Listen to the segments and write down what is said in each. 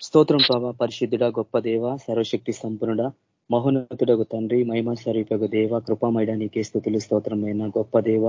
స్తోత్రం ప్రభా పరిశుద్ధుడ గొప్ప దేవ సర్వశక్తి సంపన్నుడ మహోన్నతుడకు తండ్రి మహిమ స్వరూపకు దేవ కృపామైడ నీకే స్థుతులు స్తోత్రమైన గొప్ప దేవ.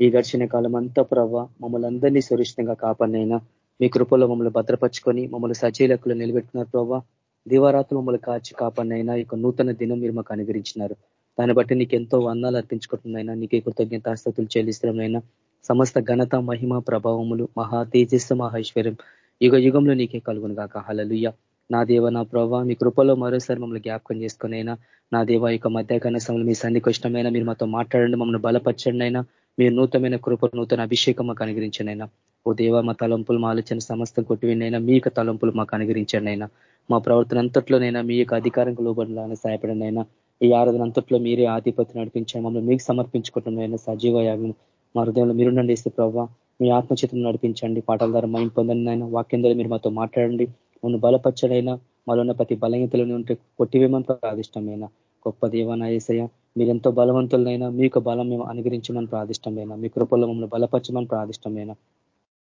ఈ ఘర్షణ కాలం అంతా ప్రభా మమ్మల్ని అందరినీ సురక్షితంగా కాపాడినైనా మీ కృపలో మమ్మల్ని భద్రపరుచుకొని మమ్మల్ని సజీలకులు నిలబెట్టుకున్నారు ప్రభావ దివారాత్రులు మమ్మల్ని కాచి కాపాడినైనా ఇక నూతన దినం మీరు మాకు అనుగ్రహించినారు. దాన్ని బట్టి నీకు ఎంతో వర్ణాలు అర్పించుకుంటున్నాయినా నీకే కృతజ్ఞతాస్థతులు చెల్లిస్తున్నాయినా సమస్త ఘనత మహిమ ప్రభావములు మహా తేజస్సు మహేశ్వర్యం యుగ యుగంలో నీకే కలుగును కాక హలలుయ్య నా దేవ నా ప్రభావ మీ కృపలో మరోసారి మమ్మల్ని జ్ఞాపకం చేసుకునైనా నా దేవ యొక్క మధ్యాహ్న సమయంలో మీ సన్నిధికి ఇష్టమైన మీరు మాతో మాట్లాడండి మమ్మల్ని బలపరచండి అయినా మీరు నూతనమైన కృప నూతన అభిషేకం మాకు అనుగ్రహించండి ఓ దేవ మా తలంపులు మా ఆలోచన సమస్తం కొట్టివినైనా మీ యొక్క తలంపులు మాకు అనుగ్రహించండి అయినా మా ప్రవర్తన అంతట్లోనైనా మీ యొక్క అధికారంకు లోబడాలని సహాయపడండి అయినా ఈ ఆరాధన అంతట్లో మీరే ఆధిపత్యం నడిపించండి మమ్మల్ని మీకు సమర్పించుకుంటున్నాయినా సజీవ యాగం మా హృదయంలో మీరుండండి ఇస్తే ప్రభావ మీ ఆత్మచిత్రం నడిపించండి. పాటల ద్వారా మైం పొందండి ఆయన వాక్యం ద్వారా మీరు మాతో మాట్లాడండి. నన్ను బలపరచడైనా మాలో ఉన్న ప్రతి బలహీతలను ఉంటే కొట్టివేమని ప్రాదిష్టమైన. గొప్ప దేవనా ఏసయ మీరెంతో బలవంతులైనా మీకు బలం మేము అనుగ్రహించమని ప్రాదిష్టమైన. మీ కృపల్లో మమ్మల్ని బలపరచమని ప్రాదిష్టమైన.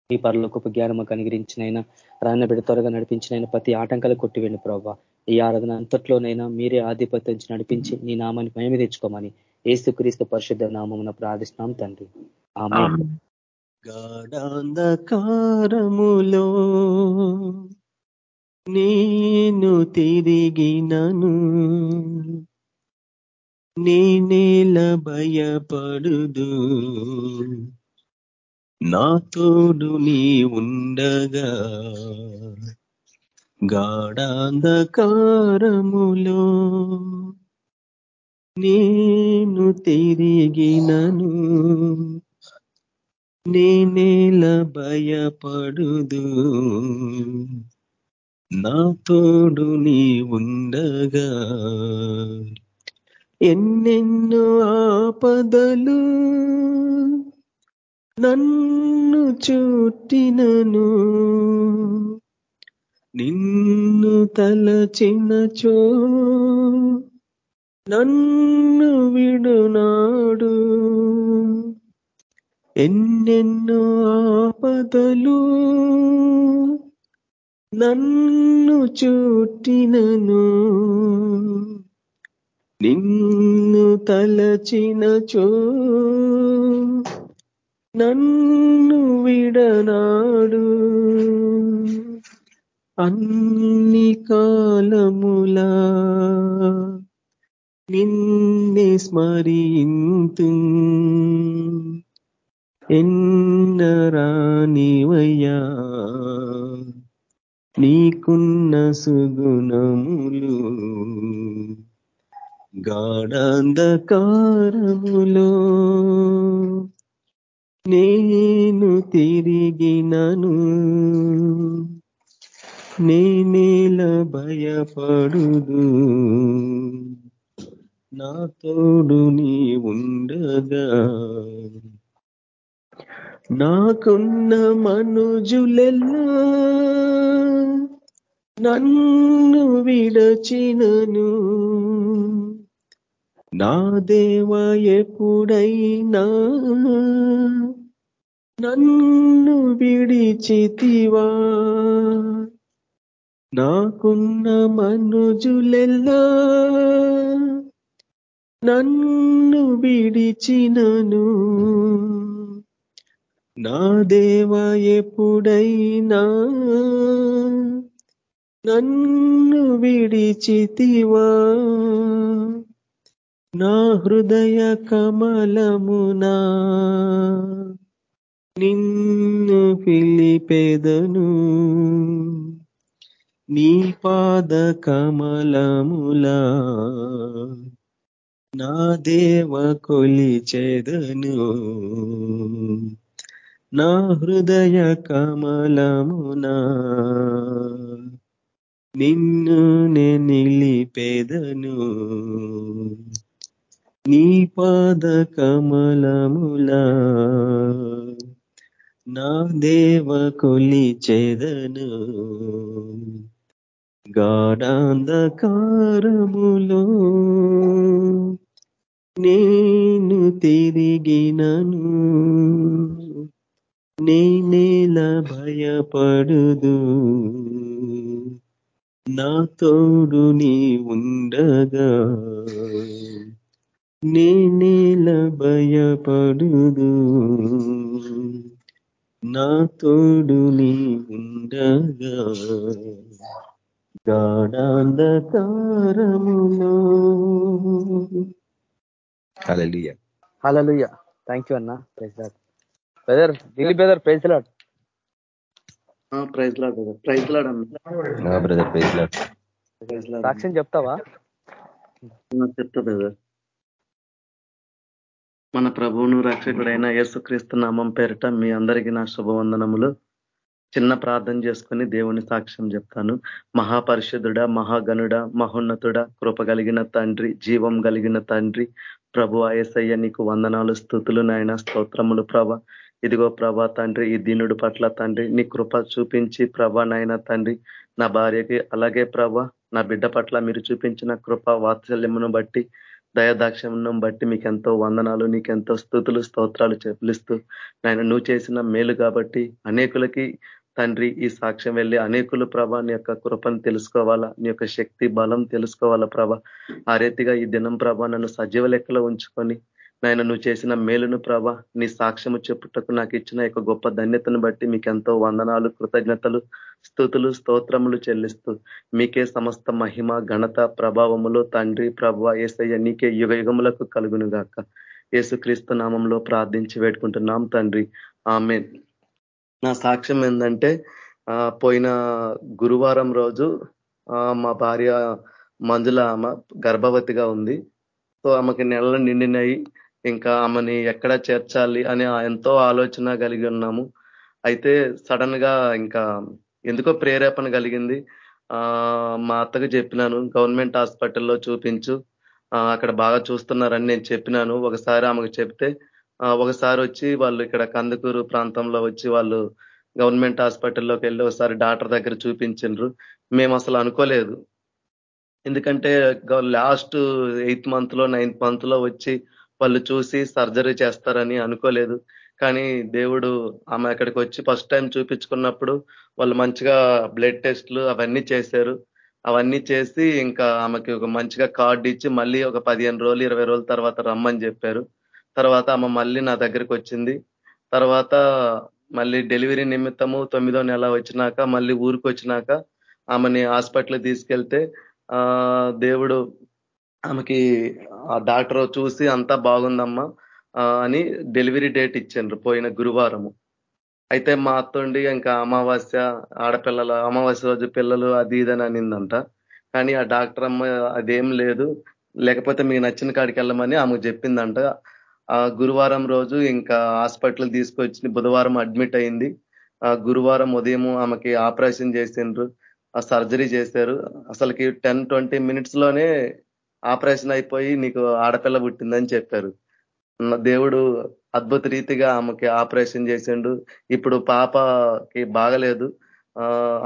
ఈ గొప్ప జ్ఞానం మాకు అనుగ్రహించినైనా రాన్న బిడ్డ త్వరగా నడిపించినైనా ప్రతి ఆటంకాలు కొట్టివేండి ప్రభావ ఈ ఆరాధన అంతట్లోనైనా మీరే ఆధిపత్యం నడిపించి నీ నామాన్ని మేమే తెచ్చుకోమని ఏసుక్రీస్తు పరిశుద్ధ నామమున ప్రార్థిస్తున్నాం తండ్రి. గాఢాంధకారములో నేను తిరిగినను. నేనేల భయపడుదు నా తోడు నీ ఉండగా గాఢాంధకారములో నేను తిరిగినను. నేనేల భయపడుదు. నా తోడు నీ ఉండగా. ఎన్నెన్నో ఆపదలు నన్ను చుట్టినను. నిన్ను తలచినచో నన్ను విడునాడు. ఎన్నెన్నో ఆపదలు నన్ను చుట్టినను. నిన్ను తలచినచో నన్ను విడనాడు. అన్ని కాలములా నిన్నే స్మరింతు ఎన్నరానివయ్యా నీకున్న సుగుణములు గాఢాంధకారములో నేను తిరిగినను నేనేల భయపడుదు నా తోడు నీ ఉండగా నాకున్న మనుజులెల్లా నన్ను విడచినను. నా దేవ ఎప్పుడైనా నన్ను విడిచితివా? నాకున్న మనుజులెల్లా నన్ను విడిచినను. నా దేవ ఎప్పుడైనా నన్ను విడిచితివా? నా హృదయ కమలమునా నిన్ను పిలిపెదను. నీ పాద కమలములా నా దేవ కొలిచెదను. నా హృదయ కమలమునా నిన్ను నిలిపేదను. నీ పాద కమలములా నా దేవ కొలిచెదను. గాఢాంధకారములో నేను తిరిగినను. నేనేల భయపడుదు. నా తోడు నీ ఉండగా. నేనేల భయపడుదు. నా తోడు నీ ఉండగా. గాఢాంధకారములో హల్లెలూయ. హలలుయ థ్యాంక్ యూ అన్న. Praise Lord brother Dilip brother praise Lord praise Lord praise Lord అన్న. బ్రదర్ ప్రైజ్ లాడ్ సాక్ష్యం చెప్తావా? చెప్తా బ్రదర్ మన ప్రభువును రక్షకుడైన యేసుక్రీస్తు నామం పేరిట మీ అందరికీ నా శుభవందనములు. చిన్న ప్రార్థన చేసుకుని దేవుని సాక్ష్యం చెప్తాను. మహాపరిషుద్ధుడ మహాగణుడ మహోన్నతుడ కృప కలిగిన తండ్రి జీవం కలిగిన తండ్రి ప్రభు ఆయసయ్య నీకు వందనాలు స్థుతులు నాయన స్తోత్రములు ప్రభ. ఇదిగో ప్రభా తండ్రి ఈ దీనుడు పట్ల తండ్రి నీ కృప చూపించి ప్రభా నాయన తండ్రి నా భార్యకి అలాగే ప్రభ నా బిడ్డ పట్ల మీరు చూపించిన కృప వాత్సల్యమును బట్టి దయదాక్షమును బట్టి మీకు ఎంతో వందనాలు నీకెంతో స్థుతులు స్తోత్రాలు చెల్లిస్తూ నాయన నువ్వు చేసిన మేలు కాబట్టి అనేకులకి తండ్రి ఈ సాక్ష్యం వెళ్ళి అనేకులు ప్రభ నీ యొక్క కృపను తెలుసుకోవాలా నీ యొక్క శక్తి బలం తెలుసుకోవాలా ప్రభ. ఆ రీతిగా ఈ దినం ప్రభ నన్ను సజీవ లెక్కలో ఉంచుకొని నాయన నువ్వు చేసిన మేలును ప్రభ నీ సాక్ష్యము చెప్పుటకు నాకు ఇచ్చిన యొక్క గొప్ప ధన్యతను బట్టి మీకు ఎంతో వందనాలు కృతజ్ఞతలు స్థుతులు స్తోత్రములు చెల్లిస్తూ మీకే సమస్త మహిమ ఘనత ప్రభావములు తండ్రి ప్రభ ఏసయ్య నీకే యుగ యుగములకు కలుగును గాక యేసుక్రీస్తు నామంలో ప్రార్థించి పెట్టుకుంటున్నాం తండ్రి. ఆమె నా సాక్ష్యం ఏంటంటే పోయిన గురువారం రోజు మా భార్య మంజుల ఆమె గర్భవతిగా ఉంది. సో ఆమెకి నెలలు నిండినాయి. ఇంకా ఆమెని ఎక్కడ చేర్చాలి అని ఎంతో ఆలోచన కలిగి ఉన్నాము. అయితే సడన్గా ఇంకా ఎందుకో ప్రేరేపణ కలిగింది. మా అత్తకు చెప్పినాను గవర్నమెంట్ హాస్పిటల్లో చూపించు అక్కడ బాగా చూస్తున్నారని నేను చెప్పినాను. ఒకసారి ఆమెకు చెప్తే ఒకసారి వచ్చి వాళ్ళు ఇక్కడ కందుకూరు ప్రాంతంలో వచ్చి వాళ్ళు గవర్నమెంట్ హాస్పిటల్లోకి వెళ్ళి ఒకసారి డాక్టర్ దగ్గర చూపించిండ్రు. మేము అసలు అనుకోలేదు. ఎందుకంటే లాస్ట్ ఎయిత్ మంత్లో నైన్త్ మంత్లో వచ్చి వాళ్ళు చూసి సర్జరీ చేస్తారని అనుకోలేదు. కానీ దేవుడు ఆమె అక్కడికి వచ్చి ఫస్ట్ టైం చూపించుకున్నప్పుడు వాళ్ళు మంచిగా బ్లడ్ టెస్ట్లు అవన్నీ చేశారు. అవన్నీ చేసి ఇంకా ఆమెకి ఒక మంచిగా కార్డు ఇచ్చి మళ్ళీ ఒక పదిహేను రోజులు ఇరవై రోజుల తర్వాత రమ్మని చెప్పారు. తర్వాత ఆమె మళ్ళీ నా దగ్గరికి వచ్చింది. తర్వాత మళ్ళీ డెలివరీ నిమిత్తము తొమ్మిదో నెల వచ్చినాక మళ్ళీ ఊరికి వచ్చినాక ఆమెని హాస్పిటల్ తీసుకెళ్తే దేవుడు ఆమెకి ఆ డాక్టర్ చూసి అంతా బాగుందమ్మా అని డెలివరీ డేట్ ఇచ్చిండ్రు పోయిన గురువారము. అయితే మా అత్తండి ఇంకా అమావాస్య ఆడపిల్లల అమావాస్య రోజు పిల్లలు అది ఇదని అనిందంట. కానీ ఆ డాక్టర్ అమ్మ అదేం లేదు లేకపోతే మీకు నచ్చిన కాడికి వెళ్ళమని ఆమెకు చెప్పిందంట. ఆ గురువారం రోజు ఇంకా హాస్పిటల్ తీసుకొచ్చి బుధవారం అడ్మిట్ అయింది. ఆ గురువారం ఉదయం ఆమెకి ఆపరేషన్ చేసిండ్రు ఆ సర్జరీ చేశారు. అసలుకి టెన్ ట్వంటీ మినిట్స్లోనే ఆపరేషన్ అయిపోయి నీకు ఆడపిల్ల పుట్టిందని చెప్పారు. దేవుడు అద్భుత రీతిగా ఆమెకి ఆపరేషన్ చేసిండు. ఇప్పుడు పాపకి బాగలేదు.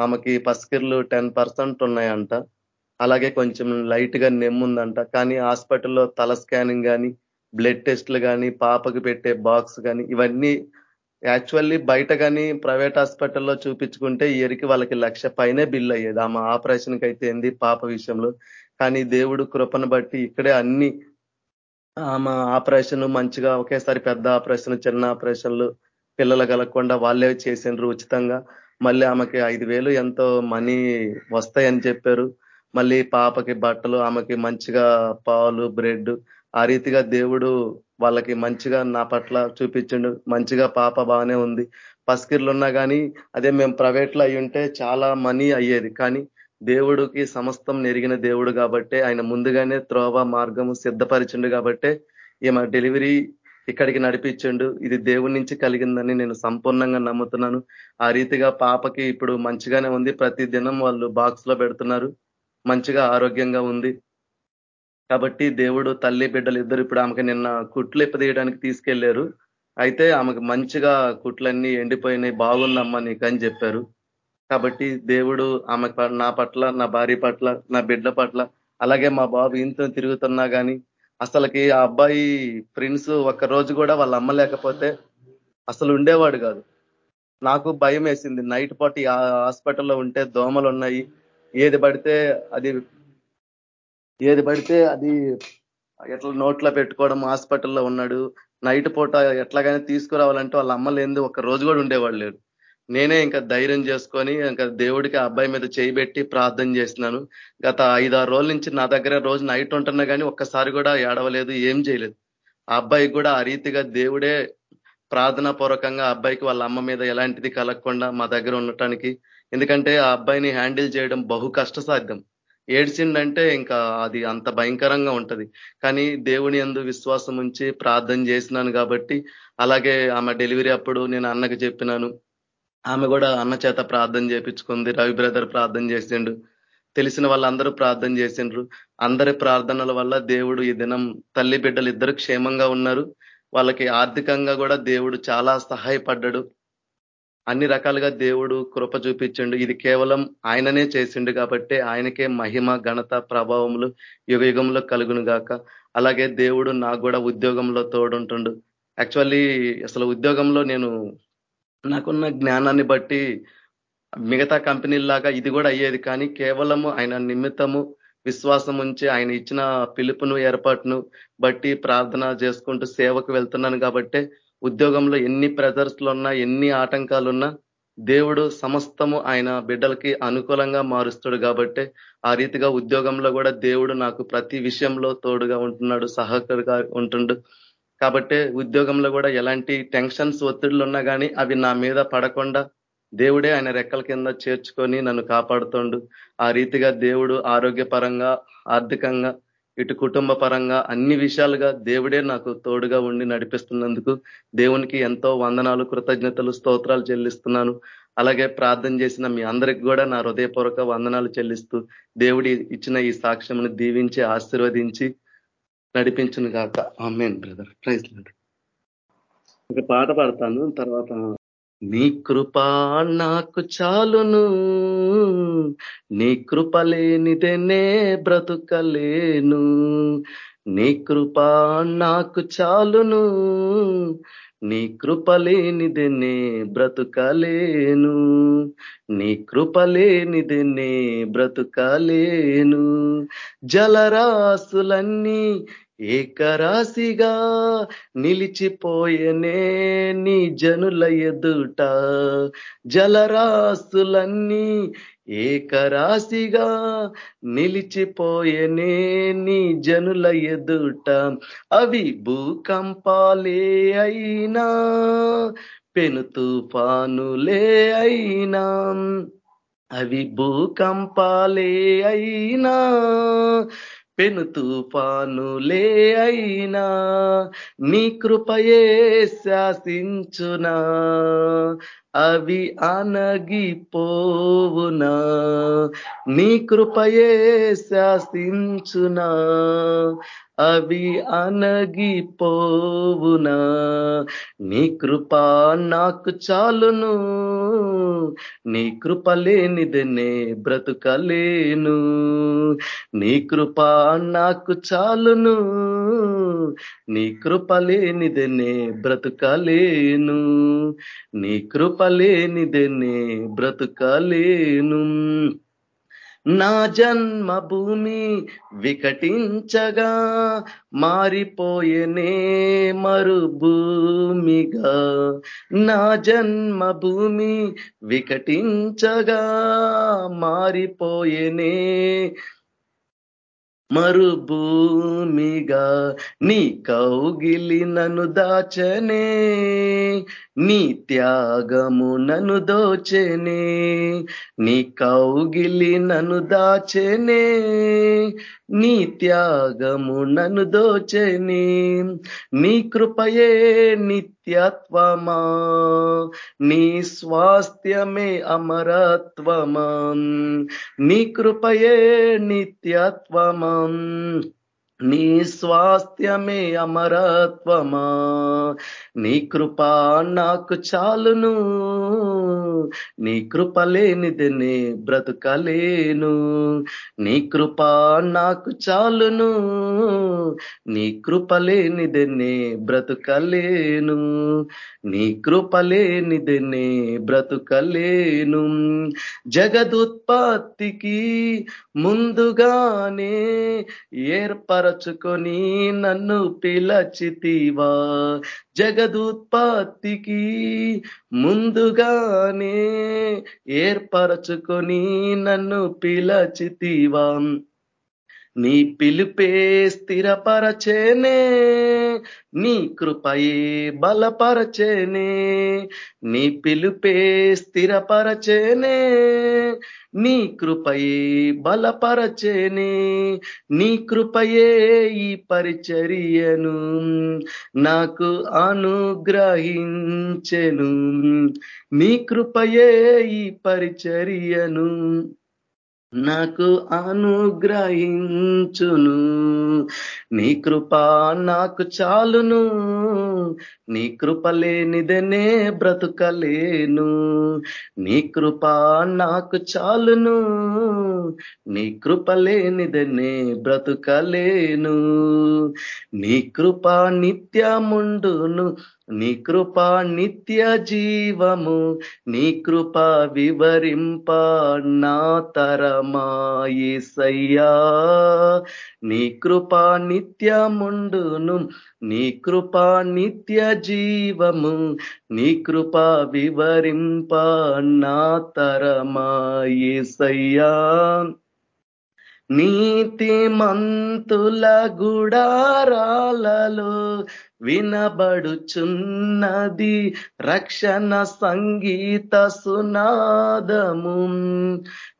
ఆమెకి పసికిర్లు టెన్ పర్సెంట్ ఉన్నాయంట. అలాగే కొంచెం లైట్గా నెమ్ముందంట కానీ హాస్పిటల్లో తల స్కానింగ్ కానీ బ్లడ్ టెస్ట్లు కానీ పాపకు పెట్టే బాక్స్ కానీ ఇవన్నీ యాక్చువల్లీ బయట కానీ ప్రైవేట్ హాస్పిటల్లో చూపించుకుంటే ఇయర్కి వాళ్ళకి లక్ష పైనే బిల్ అయ్యేది. ఆమె ఆపరేషన్కి అయితే ఏంది? పాప విషయంలో కానీ దేవుడు కృపను బట్టి ఇక్కడే అన్ని ఆమె ఆపరేషన్ మంచిగా ఒకేసారి పెద్ద ఆపరేషన్ చిన్న ఆపరేషన్లు పిల్లలు కలగకుండా వాళ్ళే చేసిండ్రు ఉచితంగా. మళ్ళీ ఆమెకి ఐదు వేలు ఎంతో మనీ వస్తాయని చెప్పారు. మళ్ళీ పాపకి బట్టలు ఆమెకి మంచిగా పాలు బ్రెడ్ ఆ రీతిగా దేవుడు వాళ్ళకి మంచిగా నా పట్ల చూపించిండు. మంచిగా పాప బాగానే ఉంది. పసికిర్లు ఉన్నా కానీ అదే మేము ప్రైవేట్లో అయ్యి అయి ఉంటే చాలా మనీ అయ్యేది. కానీ దేవుడికి సమస్తం నెరిగిన దేవుడు కాబట్టే ఆయన ముందుగానే త్రోవ మార్గము సిద్ధపరిచిండు కాబట్టే ఈమె డెలివరీ ఇక్కడికి నడిపించండు. ఇది దేవుడి నుంచి కలిగిందని నేను సంపూర్ణంగా నమ్ముతున్నాను. ఆ రీతిగా పాపకి ఇప్పుడు మంచిగానే ఉంది. ప్రతి దినం వాళ్ళు బాక్స్లో పెడుతున్నారు. మంచిగా ఆరోగ్యంగా ఉంది. కాబట్టి దేవుడు తల్లి బిడ్డలు ఇద్దరు ఇప్పుడు ఆమెకి నిన్న కుట్లు ఇప్పదీయడానికి తీసుకెళ్ళారు. అయితే ఆమెకు మంచిగా కుట్లన్నీ ఎండిపోయినాయి. బాగుందమ్మా నీకని చెప్పారు. కాబట్టి దేవుడు ఆమె నా పట్ల నా భార్య పట్ల నా బిడ్డ పట్ల అలాగే మా బాబు ఇంత తిరుగుతున్నా కానీ అసలుకి ఆ అబ్బాయి ఫ్రెండ్స్ ఒక్క రోజు కూడా వాళ్ళ అమ్మ లేకపోతే అసలు ఉండేవాడు కాదు. నాకు భయం వేసింది. నైట్ పాటు హాస్పిటల్లో ఉంటే దోమలు ఉన్నాయి. ఏది పడితే అది ఏది పడితే అది ఎట్లా నోట్లో పెట్టుకోవడం హాస్పిటల్లో ఉన్నాడు. నైట్ పూట ఎట్లాగైనా తీసుకురావాలంటే వాళ్ళ అమ్మ లేని ఒక రోజు కూడా ఉండేవాళ్ళు లేరు నేనే ఇంకా ధైర్యం చేసుకొని ఇంకా దేవుడికి అబ్బాయి మీద చేయబెట్టి ప్రార్థన చేసినాను గత ఐదారు రోజుల నుంచి నా దగ్గర రోజు నైట్ ఉంటున్నా కానీ ఒక్కసారి కూడా ఏడవలేదు ఏం చేయలేదు. ఆ అబ్బాయికి కూడా ఆ రీతిగా దేవుడే ప్రార్థనా పూర్వకంగా అబ్బాయికి వాళ్ళ అమ్మ మీద ఎలాంటిది కలగకుండా మా దగ్గర ఉండటానికి. ఎందుకంటే ఆ అబ్బాయిని హ్యాండిల్ చేయడం బహు కష్టసాధ్యం. ఏడ్చిందంటే ఇంకా అది అంత భయంకరంగా ఉంటది. కానీ దేవుని ఎందు విశ్వాసం ఉంచి ప్రార్థన చేసినాను కాబట్టి అలాగే ఆమె డెలివరీ అప్పుడు నేను అన్నకు చెప్పినాను. ఆమె కూడా అన్న చేత ప్రార్థన చేపించుకుంది. రవి బ్రదర్ ప్రార్థన చేసిండు. తెలిసిన వాళ్ళందరూ ప్రార్థన చేసిండ్రు. అందరి ప్రార్థనల వల్ల దేవుడు ఈ దినం తల్లి బిడ్డలు ఇద్దరు క్షేమంగా ఉన్నారు. వాళ్ళకి ఆర్థికంగా కూడా దేవుడు చాలా సహాయపడ్డాడు. అన్ని రకాలుగా దేవుడు కృప చూపించండు. ఇది కేవలం ఆయననే చేసిండు కాబట్టి ఆయనకే మహిమ ఘనత ప్రభావములు యుగ యుగంలో కలుగును గాక. అలాగే దేవుడు నాకు కూడా ఉద్యోగంలో తోడుంటుండు. యాక్చువల్లీ అసలు ఉద్యోగంలో నేను నాకున్న జ్ఞానాన్ని బట్టి మిగతా కంపెనీలాగా ఇది కూడా అయ్యేది. కానీ కేవలము ఆయన నిమిత్తము విశ్వాసం ఉంచి ఆయన ఇచ్చిన పిలుపును ఏర్పాటును బట్టి ప్రార్థన చేసుకుంటూ సేవకు వెళ్తున్నాను కాబట్టి ఉద్యోగంలో ఎన్ని ప్రెజర్స్లు ఉన్నా ఎన్ని ఆటంకాలున్నా దేవుడు సమస్తము ఆయన బిడ్డలకి అనుకూలంగా మారుస్తాడు కాబట్టి ఆ రీతిగా ఉద్యోగంలో కూడా దేవుడు నాకు ప్రతి విషయంలో తోడుగా ఉంటున్నాడు సహకరిగా ఉంటుండు. కాబట్టి ఉద్యోగంలో కూడా ఎలాంటి టెన్షన్స్ ఒత్తిడులు ఉన్నా కానీ అవి నా మీద పడకుండా దేవుడే ఆయన రెక్కల కింద చేర్చుకొని నన్ను కాపాడుతుండు. ఆ రీతిగా దేవుడు ఆరోగ్యపరంగా ఆర్థికంగా ఇటు కుటుంబ పరంగా అన్ని విషయాలుగా దేవుడే నాకు తోడుగా ఉండి నడిపిస్తున్నందుకు దేవునికి ఎంతో వందనాలు కృతజ్ఞతలు స్తోత్రాలు చెల్లిస్తున్నాను. అలాగే ప్రార్థన చేసిన మీ అందరికి కూడా నా హృదయపూర్వక వందనాలు చెల్లిస్తూ దేవుడి ఇచ్చిన ఈ సాక్ష్యమును దీవించి ఆశీర్వదించి నడిపించును గాక. ఆమెన్ బ్రదర్ ప్రైజ్ ఒక పాట పాడతాను. తర్వాత నీ కృప నాకు చాలును. నీ కృప లేనిదేనే బ్రతుకలేను. నీ కృప నాకు చాలును. నీ కృప లేనిదేనే బ్రతుకలేను. నీ కృప లేనిదేనే బ్రతుకలేను. జలరాసులన్నీ ఏకరాశిగా నిలిచిపోయనే నీ జనుల ఎదుట. జలరాశులన్నీ ఏకరాశిగా నిలిచిపోయేనే నీ జనుల ఎదుట. అవి భూకంపాలే అయినా పెను తుఫానులే అయినా అవి భూకంపాలే అయినా పెను తుఫానులే అయినా నీ కృపయే శాసించునా. అవి అనగిపోవునా నీ కృపయే శాసించునా. అవి అనగిపోవునా నీ కృప నాకు చాలును. నీ కృప లేనిదనే బ్రతుకలేను. నీ కృప నాకు చాలును. నీ కృప లేనిదనే బ్రతుకలేను. నీ కృప లేనిదనే బ్రతుకలేను. నా జన్మ భూమి వికటించగా మారిపోయేనే మరుభూమిగా. నా జన్మ భూమి వికటించగా మారిపోయేనే మరుభూమిగా నీ కౌగిలి నన్ను దాచనే నీ త్యాగము నన్ను దోచనే నీ కౌగిలి నన్ను దాచనే నీ త్యాగము నన్ను దోచని. నీ కృపయే నిత్యత్వమా. నీ స్వాస్థ్యమే అమరత్వమా. నీ కృపయే నిత్యత్వమా. నీ స్వాస్థ్యమే అమరత్వమా. నీ కృప నాకు చాలును. నీ కృప లేనిదనే బ్రతుకలేను. నీ కృప నాకు చాలును. నీ కృప లేనిదనే బ్రతుకలేను. నీ కృప లేనిదనే బ్రతుకలేను. జగదుత్పత్తికి ముందుగానే ఏర్పరచుకొని నన్ను పిలచితివా. జగదుత్పత్తికి ముందుగానే ఏర్పరచుకొని నన్ను పిలచితివా. నీ పిలిపే స్థిరపరచేనే నీ కృపయే బలపరచేనే నీ పిలుపే స్థిరపరచేనే నీ కృపయే బలపరచేనే నీ కృపయే ఈ పరిచర్యను నాకు అనుగ్రహించెను. నీ కృపయే ఈ పరిచర్యను నాకు అనుగ్రహించును. నీ కృప నాకు చాలును. నీ కృప లేనిదనే బ్రతుకలేను. నీ కృప నాకు చాలును. నీ కృప లేనిదనే బ్రతుకలేను. నీ కృప నిత్యముండును. నీ కృప నిత్య జీవము నీ కృప వివరింప నా తరమాయేసయ్యా నీ కృప నిత్యముండును నీ కృప నిత్య జీవము నీ కృప వివరింప నా తరమాయేసయ్యా నీతి మంతుల గుడారాలలో వినబడుచున్నది రక్షణ సంగీత సునాదము.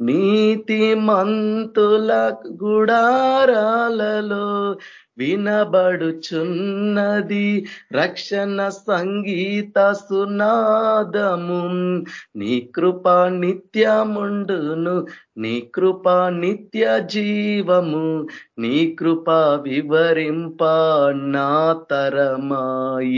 నీతి మంతుల గుడారాలలో వినబడుచున్నది రక్షణ సంగీత సునాదము. నీ కృప నిత్యముండును నీ కృప నిత్య జీవము. నీ కృప వివరింప నా తరమాయేసయ్యా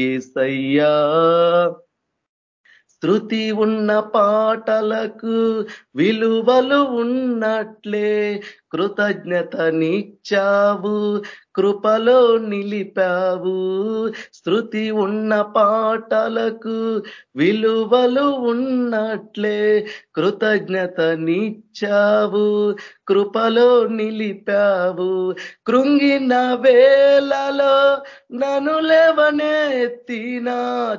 శృతి ఉన్న పాటలకు విలువలు ఉన్నట్లే కృతజ్ఞత నిచ్చావు కృపలో నిలిపావు. శృతి ఉన్న పాటలకు విలువలు ఉన్నట్లే కృతజ్ఞత నిచ్చావు కృపలో నిలిపావు. కృంగిన వేలలో నను లేవనెత్తిన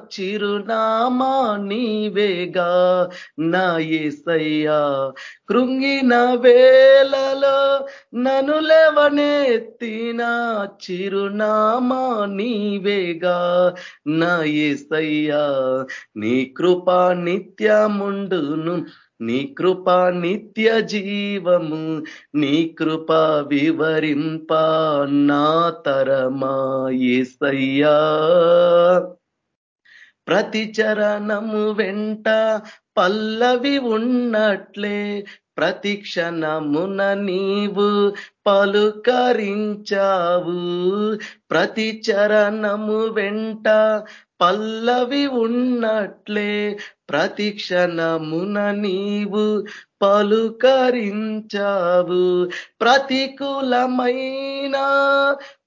చిరునామా నీవేగా నా ఏసయ్యా. కృంగిన వేలలో నను లేవనెత్తిన చిరునామా నీవేగా. నా ఏసయ్యా నీ కృపా నిత్యముండును నీ కృప నిత్య జీవము నీ కృప వివరింప నా తరమా ఏసయ్యా. ప్రతి చరణము వెంట పల్లవి ఉన్నట్లే ప్రతి క్షణమున నీవు పలుకరించావు. ప్రతి చరణము వెంట పల్లవి ఉన్నట్లే ప్రతి క్షణమున నీవు పలుకరించావు. ప్రతికూలమైన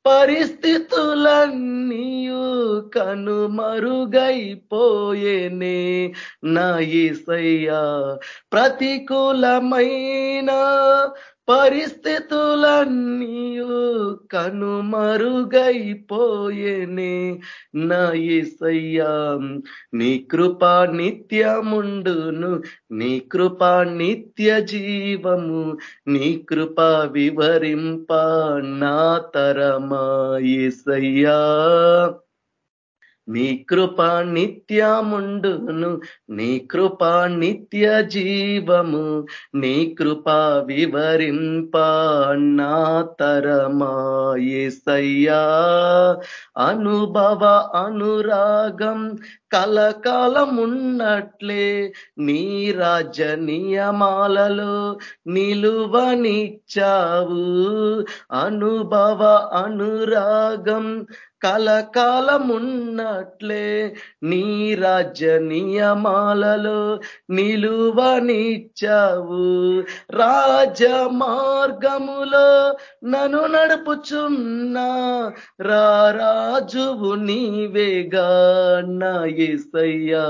పరిస్థితులన్నీయు కనుమరుగైపోయేనే నా ఈసయ్యా ప్రతికూలమైన పరిస్థితులన్నీయు కనుమరుగైపోయేనే నా ఏసయ్యా నీ కృప నిత్యముండును నీ కృప నిత్య జీవము నీ కృప వివరింప నా తరమా ఏసయ్యా. నీ కృప నిత్యముండును నీ కృప నిత్య జీవము నీ కృప వివరింప నా తరమాయేసయ్యా అనుభవ అనురాగం కలకాలమున్నట్లే నీ రాజ నియమాలలో నిలువనిచ్చావు. అనుభవ అనురాగం కలకాలమున్నట్లే నీ రాజ్య నియమాలలో నిలువనిచ్చావు రాజ మార్గములో నన్ను నడుపుచున్నా రాజువు నీవేగా నా ఏసయ్యా.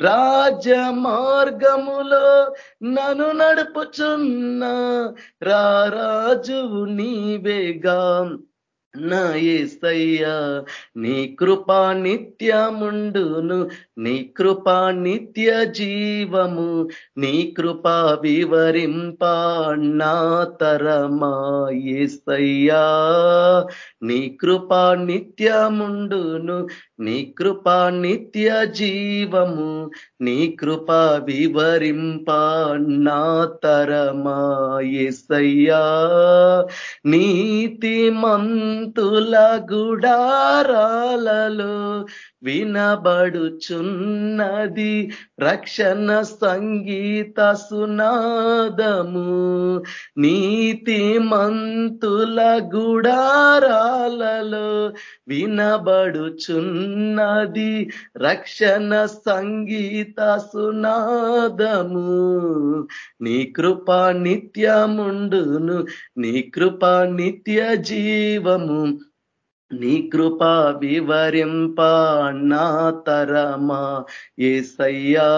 రాజ మార్గములో నన్ను నడుపుచున్నా రాజువు నీవేగా. నా ఏసయ్యా నీ కృపా నిత్యముండును నీ కృపా నిత్య జీవము నీ కృపా వివరింప నా తరమా ఏసయ్యా నీ కృపా నిత్యముండును నీ కృపా నిత్య జీవము నీ కృపా వివరింప నా తరమా నీతి మంతుల గుడారాలలో వినబడుచున్నది రక్షణ సంగీత సునాదము. నీతి మంతుల గుడారాలలో వినబడుచున్నది రక్షణ సంగీత సునాదము. నీ కృప నిత్యముండును నీ కృప నిత్య జీవము. నీ కృపా వివరింప నా తరమా ఏసయ్యా.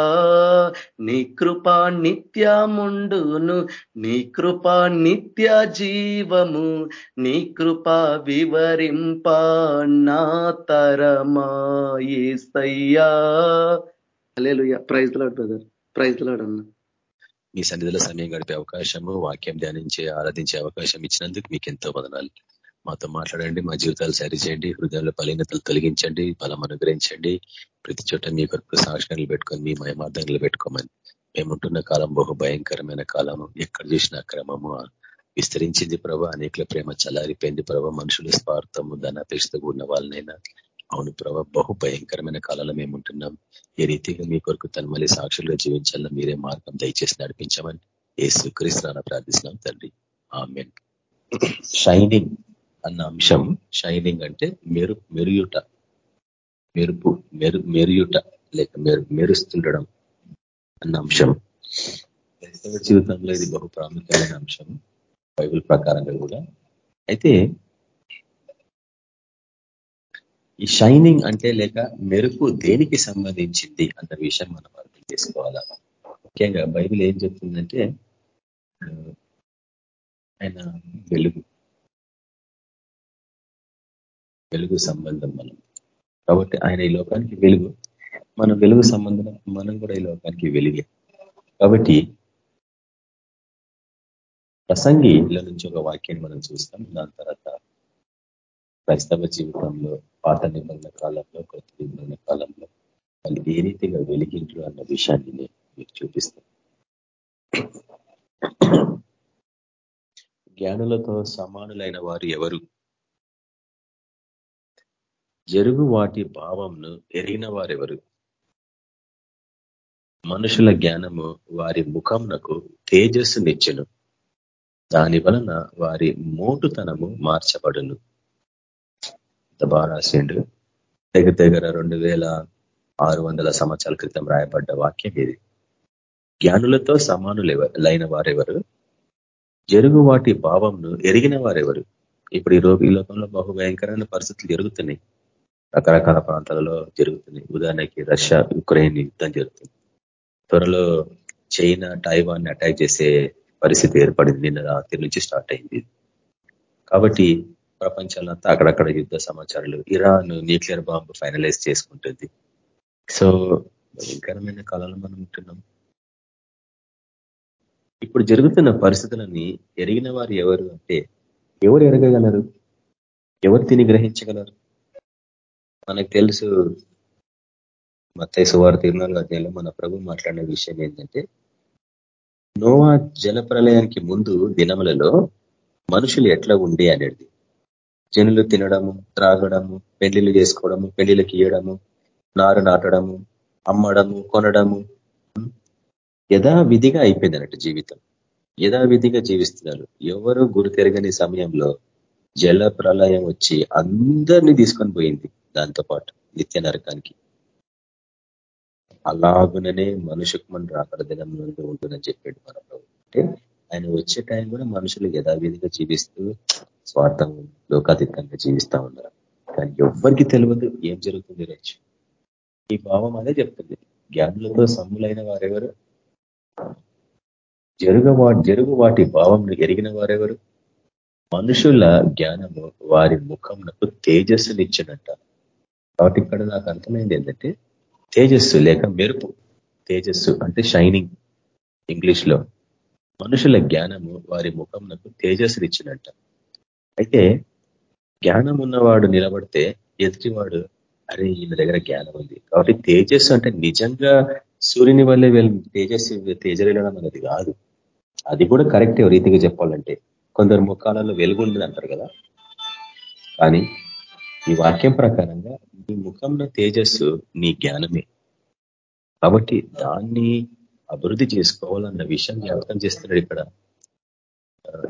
నీ కృపా నిత్యముండును నీ కృపా నిత్య జీవము నీ కృపా వివరింప నా తరమా ఏసయ్యా. Hallelujah praise Lord brother. Praise Lord అన్న. మీ సన్నిధిలో సమయం గడిపే అవకాశము వాక్యం ధ్యానించే ఆరాధించే అవకాశం ఇచ్చినందుకు మీకు ఎంతో వదనాలు. మాతో మాట్లాడండి మా జీవితాలు సరిచేయండి హృదయంలో బలీనతలు తొలగించండి బలం అనుగ్రహించండి. ప్రతి చోట మీ కొరకు సాక్షణలు పెట్టుకొని మీ మయమార్థంలో పెట్టుకోమని. మేముంటున్న కాలం బహు భయంకరమైన కాలము. ఎక్కడ చూసిన క్రమము విస్తరించింది ప్రభా. అనేకల ప్రేమ చలారిపోయింది ప్రభా. మనుషుల స్వార్థము ధనాపేక్షత కూడిన వాళ్ళనైనా. అవును ప్రభా బహు భయంకరమైన కాలంలో మేము ఉంటున్నాం ఏ రీతిగా మీ కొరకు తను మళ్ళీ సాక్షులుగా జీవించాలని మీరే మార్గం దయచేసి నడిపించమని ఏ సుకరిస్తున్నాను ప్రార్థిస్తున్నాం తండ్రి. ఆమెన్. షైనింగ్ అన్న అంశం షైనింగ్ అంటే మెరు మెరుయుట. మెరుపు మెరు మెరుయుట లేక మెరు మెరుస్తుండడం అన్న అంశం. క్రైస్తవ జీవితంలో ఇది బహు ప్రాముఖ్యమైన అంశం బైబుల్ ప్రకారంగా కూడా. అయితే ఈ షైనింగ్ అంటే లేక మెరుపు దేనికి సంబంధించింది అన్న విషయం మనం అర్థం చేసుకోవాలా? ముఖ్యంగా బైబిల్ ఏం చెప్తుందంటే ఆయన వెలుగు వెలుగు సంబంధం మనం. కాబట్టి ఆయన ఈ లోకానికి వెలుగు మన వెలుగు సంబంధం మనం కూడా ఈ లోకానికి వెలుగే. కాబట్టి ప్రసంగిలో నుంచి ఒక వాక్యాన్ని మనం చూస్తాం. దాని తర్వాత క్రైస్తవ జీవితంలో పాత నిబంధన కాలంలో కొత్త నిబంధన కాలంలో వాళ్ళు ఏ రీతిగా వెలిగింటారు అన్న విషయాన్ని నేను మీకు చూపిస్తాను. జ్ఞానులతో సమానులైన వారు ఎవరు? జరుగు వాటి భావంను ఎరిగిన వారెవరు? మనుషుల జ్ఞానము వారి ముఖంనకు తేజస్సునిచ్చును దాని వలన వారి మోటుతనము మార్చబడును. బాగా రాసిండు. దగ్గర దగ్గర రెండు వేల ఆరు వందల సంవత్సరాల క్రితం రాయబడ్డ వాక్యం ఇది. జ్ఞానులతో సమానులైన వారెవరు? జరుగు వాటి భావంను ఎరిగిన వారెవరు? ఇప్పుడు ఈ రోజు ఈ లోకంలో బహుభయంకరమైన పరిస్థితులు జరుగుతున్నాయి. రకరకాల ప్రాంతాలలో జరుగుతుంది. ఉదాహరణకి రష్యా యుక్రెయిన్ యుద్ధం జరుగుతుంది. త్వరలో చైనా టైవాన్ అటాక్ చేసే పరిస్థితి ఏర్పడింది. నిన్న రాత్రి నుంచి స్టార్ట్ అయింది కాబట్టి ప్రపంచంలో అంతా అక్కడక్కడ యుద్ధ సమాచారాలు ఇరాన్ న్యూక్లియర్ బాంబు ఫైనలైజ్ చేసుకుంటుంది. సో భయంకరమైన కాలంలో మనం ఉంటున్నాం. ఇప్పుడు జరుగుతున్న పరిస్థితులని ఎరిగిన వారు ఎవరు అంటే ఎవరు ఎరగగలరు? ఎవరు తిని గ్రహించగలరు? మనకు తెలుసు మత్తైసు సువారు తిరునాలు అధ్యాయంలో మన ప్రభు మాట్లాడిన విషయం ఏంటంటే నోవా జలప్రలయానికి ముందు దినములలో మనుషులు ఎట్లా ఉండి అనేది. జనులు తినడము త్రాగడము పెళ్ళిళ్ళు చేసుకోవడము పెళ్ళిళ్ళకి ఇయ్యడము నారు నాటడము అమ్మడము కొనడము యథావిధిగా అయిపోయింది అన్నట్టు జీవితం. యథావిధిగా జీవిస్తున్నారు. ఎవరు గురి తిరగని సమయంలో జల ప్రళయం వచ్చి అందరినీ తీసుకొని పోయింది దాంతో పాటు నిత్య నరకానికి. అలాగుననే మనుషుకు మన రాకడ దినం నుండి ఉంటుందని చెప్పాడు మన ప్రభు అంటే ఆయన వచ్చే టైం కూడా మనుషులు యథావిధిగా జీవిస్తూ స్వార్థం లోకాతీతంగా జీవిస్తా ఉన్నారు. కానీ ఎవ్వరికి తెలియదు ఏం జరుగుతుంది రోజు ఈ భావం అదే చెప్తుంది. జ్ఞానులతో సమ్ములైన వారెవరు? జరుగు జరుగు వాటి భావం ఎరిగిన వారెవరు? మనుషుల జ్ఞానము వారి ముఖంకు తేజస్సునిచ్చినట్ట కాబట్టి ఇక్కడ నాకు అర్థమైంది ఏంటంటే తేజస్సు లేక మెరుపు తేజస్సు అంటే షైనింగ్ ఇంగ్లీష్లో. మనుషుల జ్ఞానము వారి ముఖంకు తేజస్సునిచ్చినట్ట అయితే జ్ఞానం ఉన్నవాడు నిలబడితే ఎదుటివాడు అరే ఈయన దగ్గర జ్ఞానం ఉంది. కాబట్టి తేజస్సు అంటే నిజంగా సూర్యుని వల్లే తేజస్సు తేజరిల్లడం అనేది కాదు. అది కూడా కరెక్ట్ రీతిగా చెప్పాలంటే. కొందరు ముఖాలలో వెలుగుండదు అంటారు కదా. కానీ ఈ వాక్యం ప్రకారంగా నీ ముఖంలో తేజస్సు నీ జ్ఞానమే. కాబట్టి దాన్ని అభివృద్ధి చేసుకోవాలన్న విషయం జ్ఞాపకం చేస్తున్నాడు ఇక్కడ.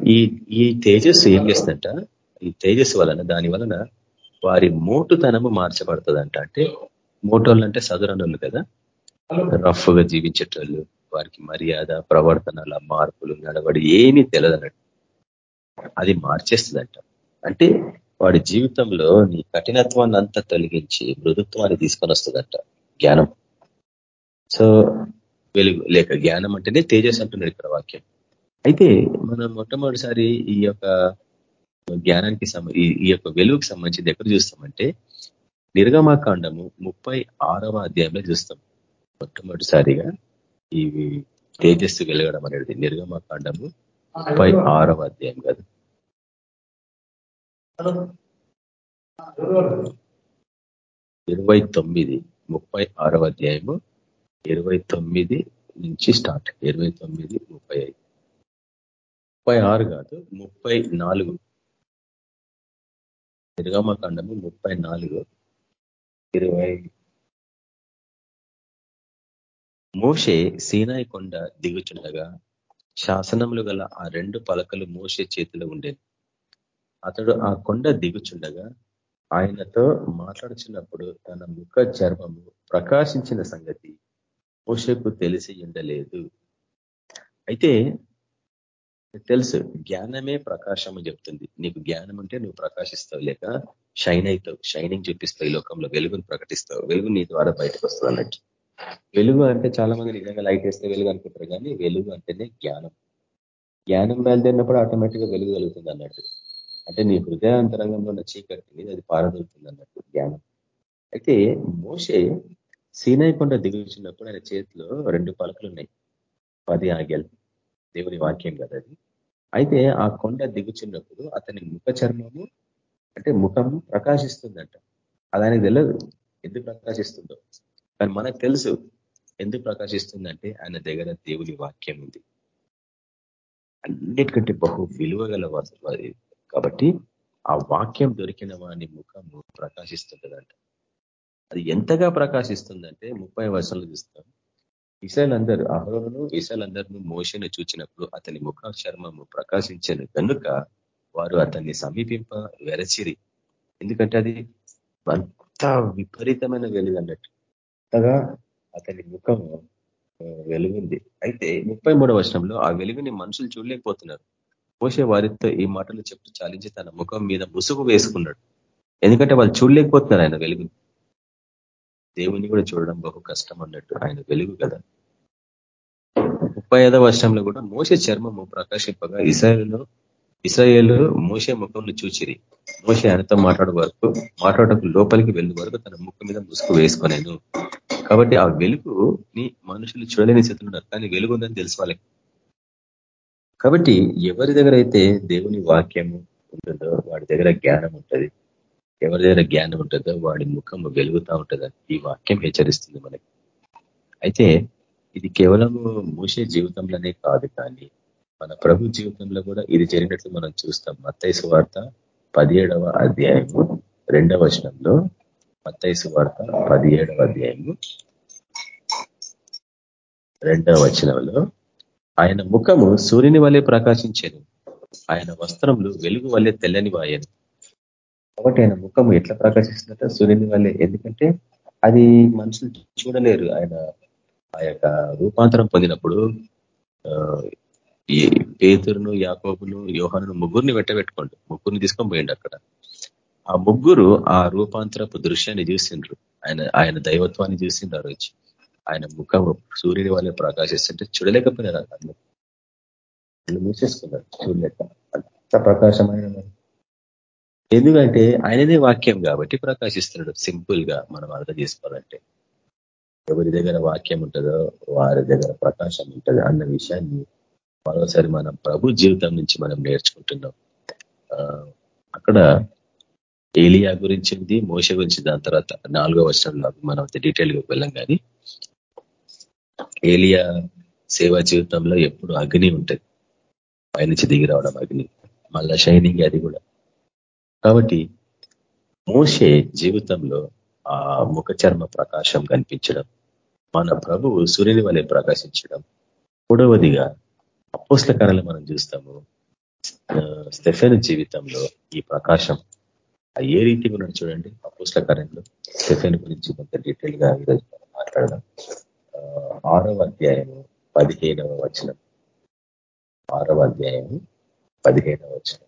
ఈ ఈ తేజస్సు ఏం చేస్తుందంట? ఈ తేజస్సు వలన దాని వలన వారి మోటుతనము మార్చబడుతుందంట. అంటే మోటోళ్ళు అంటే సదరణులు కదా. రఫ్గా జీవించేటోళ్ళు వారికి మర్యాద ప్రవర్తనల మార్పులు నడవడి ఏమీ తెలియదన్నట్టు అది మార్చేస్తుందంట. అంటే వాడి జీవితంలో నీ కఠినత్వాన్ని అంతా తొలగించి మృదుత్వాన్ని తీసుకొని వస్తుందంట జ్ఞానం. సో వెలుగు లేక జ్ఞానం అంటేనే తేజస్ అంటున్నాడు ఇక్కడ వాక్యం. అయితే మనం మొట్టమొదటిసారి ఈ యొక్క జ్ఞానానికి ఈ యొక్క వెలుగుకి సంబంధించి ఎక్కడ చూస్తామంటే నిర్గమాకాండము ముప్పై ఆరవ అధ్యాయంలో చూస్తాం. మొట్టమొదటిసారిగా ఈ తేజస్సు వెలగడం అనేది నిర్గమాకాండము ముప్పై ఆరవ అధ్యాయం కాదు. ఇరవై తొమ్మిది ముప్పై ఆరవ అధ్యాయము ఇరవై తొమ్మిది నుంచి స్టార్ట్. ఇరవై తొమ్మిది ముప్పై ఐదు. ముప్పై ఆరు కాదు ముప్పై నాలుగు. నిర్గమకాండము ముప్పై నాలుగు ఇరవై మోషే సీనాయి కొండ దిగుచుండగా శాసనములు గల ఆ రెండు పలకలు మోసే చేతిలో ఉండేది అతడు ఆ కొండ దిగుచుండగా ఆయనతో మాట్లాడుచున్నప్పుడు తన ముఖ చర్మము ప్రకాశించిన సంగతి మోషకు తెలిసి ఉండలేదు అయితే తెలుసు జ్ఞానమే ప్రకాశం చెప్తుంది. నీకు జ్ఞానం ఉంటే నువ్వు ప్రకాశిస్తావు లేక షైన్ అవుతావు షైనింగ్ చూపిస్తావు ఈ లోకంలో. వెలుగును ప్రకటిస్తావు. వెలుగు నీ ద్వారా బయటకు వస్తుంది అన్నట్టు వెలుగు అంటే చాలా మంది నిజంగా లైట్ వేస్తే వెలుగు అనుకుంటారు కానీ వెలుగు అంటేనే జ్ఞానం. జ్ఞానం బయలుదేరినప్పుడు ఆటోమేటిక్గా వెలుగు కలుగుతుంది అన్నట్టు. అంటే నీ హృదయాంతరంగంలో ఉన్న చీకటి అది పారదలుతుంది అన్నట్టు జ్ఞానం. అయితే మోసే సీనాయి కొండ దిగుచున్నప్పుడు ఆయన చేతిలో రెండు పలకలు ఉన్నాయి. పది ఆగ్యలు దేవుని వాక్యం కదా అది. అయితే ఆ కొండ దిగుచున్నప్పుడు అతని ముఖ చర్మము అంటే ముఖము ప్రకాశిస్తుందంట. అది ఆయనకు తెలియదు ఎందుకు ప్రకాశిస్తుందో. కానీ మనకు తెలుసు ఎందుకు ప్రకాశిస్తుందంటే ఆయన దగ్గర దేవుని వాక్యం ఉంది. అన్నిటికంటే బహు విలువ గల కాబట్టి ఆ వాక్యం దొరికిన వాని ముఖము ప్రకాశిస్తుంటదంట. అది ఎంతగా ప్రకాశిస్తుందంటే ముప్పై వర్షాలు చూస్తాం. ఇసైల్ అందరూ అహరోను ఇసైల్ అందరిను మోసను చూచినప్పుడు అతని ముఖ చర్మము ప్రకాశించను. కనుక వారు అతన్ని సమీపింప వెరచిరి. ఎందుకంటే అది అంత విపరీతమైన వెలుగు అన్నట్టు. అంతగా అతని ముఖం వెలుగుంది. అయితే ముప్పై మూడవ వర్షంలో ఆ వెలుగుని మనుషులు చూడలేకపోతున్నారు. పోషే వారితో ఈ మాటలు చెప్తూ చాలించి తన ముఖం మీద ముసుగు వేసుకున్నాడు. ఎందుకంటే వాళ్ళు చూడలేకపోతున్నారు ఆయన వెలుగుని. దేవుని కూడా చూడడం బహు కష్టం అన్నట్టు ఆయన వెలుగు కదా. ముప్పై ఐదవ వర్షంలో కూడా మోసే చర్మము ప్రకాశింపగా ఇస్రాయలు ఇస్రాయేల్ మోసే ముఖంలో చూచిరి. మోసే ఆయనతో మాట్లాడే వరకు మాట్లాడకు లోపలికి వెళ్ళే వరకు తన ముఖం మీద ముసుగు వేసుకునేను. కాబట్టి ఆ వెలుగుని మనుషులు చూడలేని స్థితిలో ఉన్నారు. కానీ వెలుగు ఉందని తెలుసు వాళ్ళకి. కాబట్టి ఎవరి దగ్గర అయితే దేవుని వాక్యము ఉంటుందో వాడి దగ్గర జ్ఞానం ఉంటుంది. ఎవరి దగ్గర జ్ఞానం ఉంటుందో వాడి ముఖం వెలుగుతూ ఉంటుందని ఈ వాక్యం హెచ్చరిస్తుంది మనకి. అయితే ఇది కేవలము మూసే జీవితంలోనే కాదు కానీ మన ప్రభు జీవితంలో కూడా ఇది జరిగినట్లు మనం చూస్తాం. మత్తైసు వార్త పదిహేడవ అధ్యాయము రెండవ వచనంలో మత్తైసు వార్త పదిహేడవ అధ్యాయము రెండవ వచనంలో ఆయన ముఖము సూర్యుని వల్లే ప్రకాశించాను ఆయన వస్త్రములు వెలుగు వల్లే తెల్లని వాయను. కాబట్టి ఆయన ముఖం ఎట్లా ప్రకాశిస్తుందంటే సూర్యుని వల్లే ఎందుకంటే అది మనుషులు చూడలేరు. ఆయన ఆ యొక్క రూపాంతరం పొందినప్పుడు పేతురును యాకోబును యోహాను ముగ్గురిని వెంటబెట్టుకోండి. ముగ్గురిని తీసుకొని పోయిండు అక్కడ. ఆ ముగ్గురు ఆ రూపాంతరపు దృశ్యాన్ని చూసిండ్రు. ఆయన ఆయన దైవత్వాన్ని చూసిండ్రు ఆ రోజు. ఆయన ముఖం సూర్యుని వల్లే ప్రకాశిస్తుంటే చూడలేకపోయినారు అందరూ. మూసేసుకున్నారు చూడలేక అంత ప్రకాశమైన ఎందుకంటే ఆయననే వాక్యం కాబట్టి ప్రకాశిస్తున్నాడు. సింపుల్గా మనం అర్థం చేసుకోవాలంటే. ఎవరి దగ్గర వాక్యం ఉంటుందో వారి దగ్గర ప్రకాశం ఉంటుంది అన్న విషయాన్ని మరోసారి మనం ప్రభు జీవితం నుంచి మనం నేర్చుకుంటున్నాం. అక్కడ ఏలియా గురించింది మోస గురించి దాని తర్వాత నాలుగో వర్షంలో మనం డీటెయిల్గా వెళ్ళాం కానీ ఏలియా సేవా జీవితంలో ఎప్పుడు అగ్ని ఉంటుంది. పైనుంచి దిగి రావడం అగ్ని. మళ్ళా షైనింగ్ అది కూడా. కాబట్టి మోసే జీవితంలో ఆ ముఖ చర్మ ప్రకాశం కనిపించడం మన ప్రభువు సూర్యుని వలె ప్రకాశించడం. మూడవదిగా అపోస్ల కళలు మనం చూస్తాము. స్టెఫెన్ జీవితంలో ఈ ప్రకాశం ఏ రీతిగా ఉన్నాడు చూడండి అపోస్ల కార్యంలో స్టెఫెన్ గురించి కొంత డీటెయిల్గా ఈరోజు మాట్లాడదాం. ఆరవ అధ్యాయము పదిహేనవ వచనం. ఆరవ అధ్యాయము పదిహేనవ వచనం.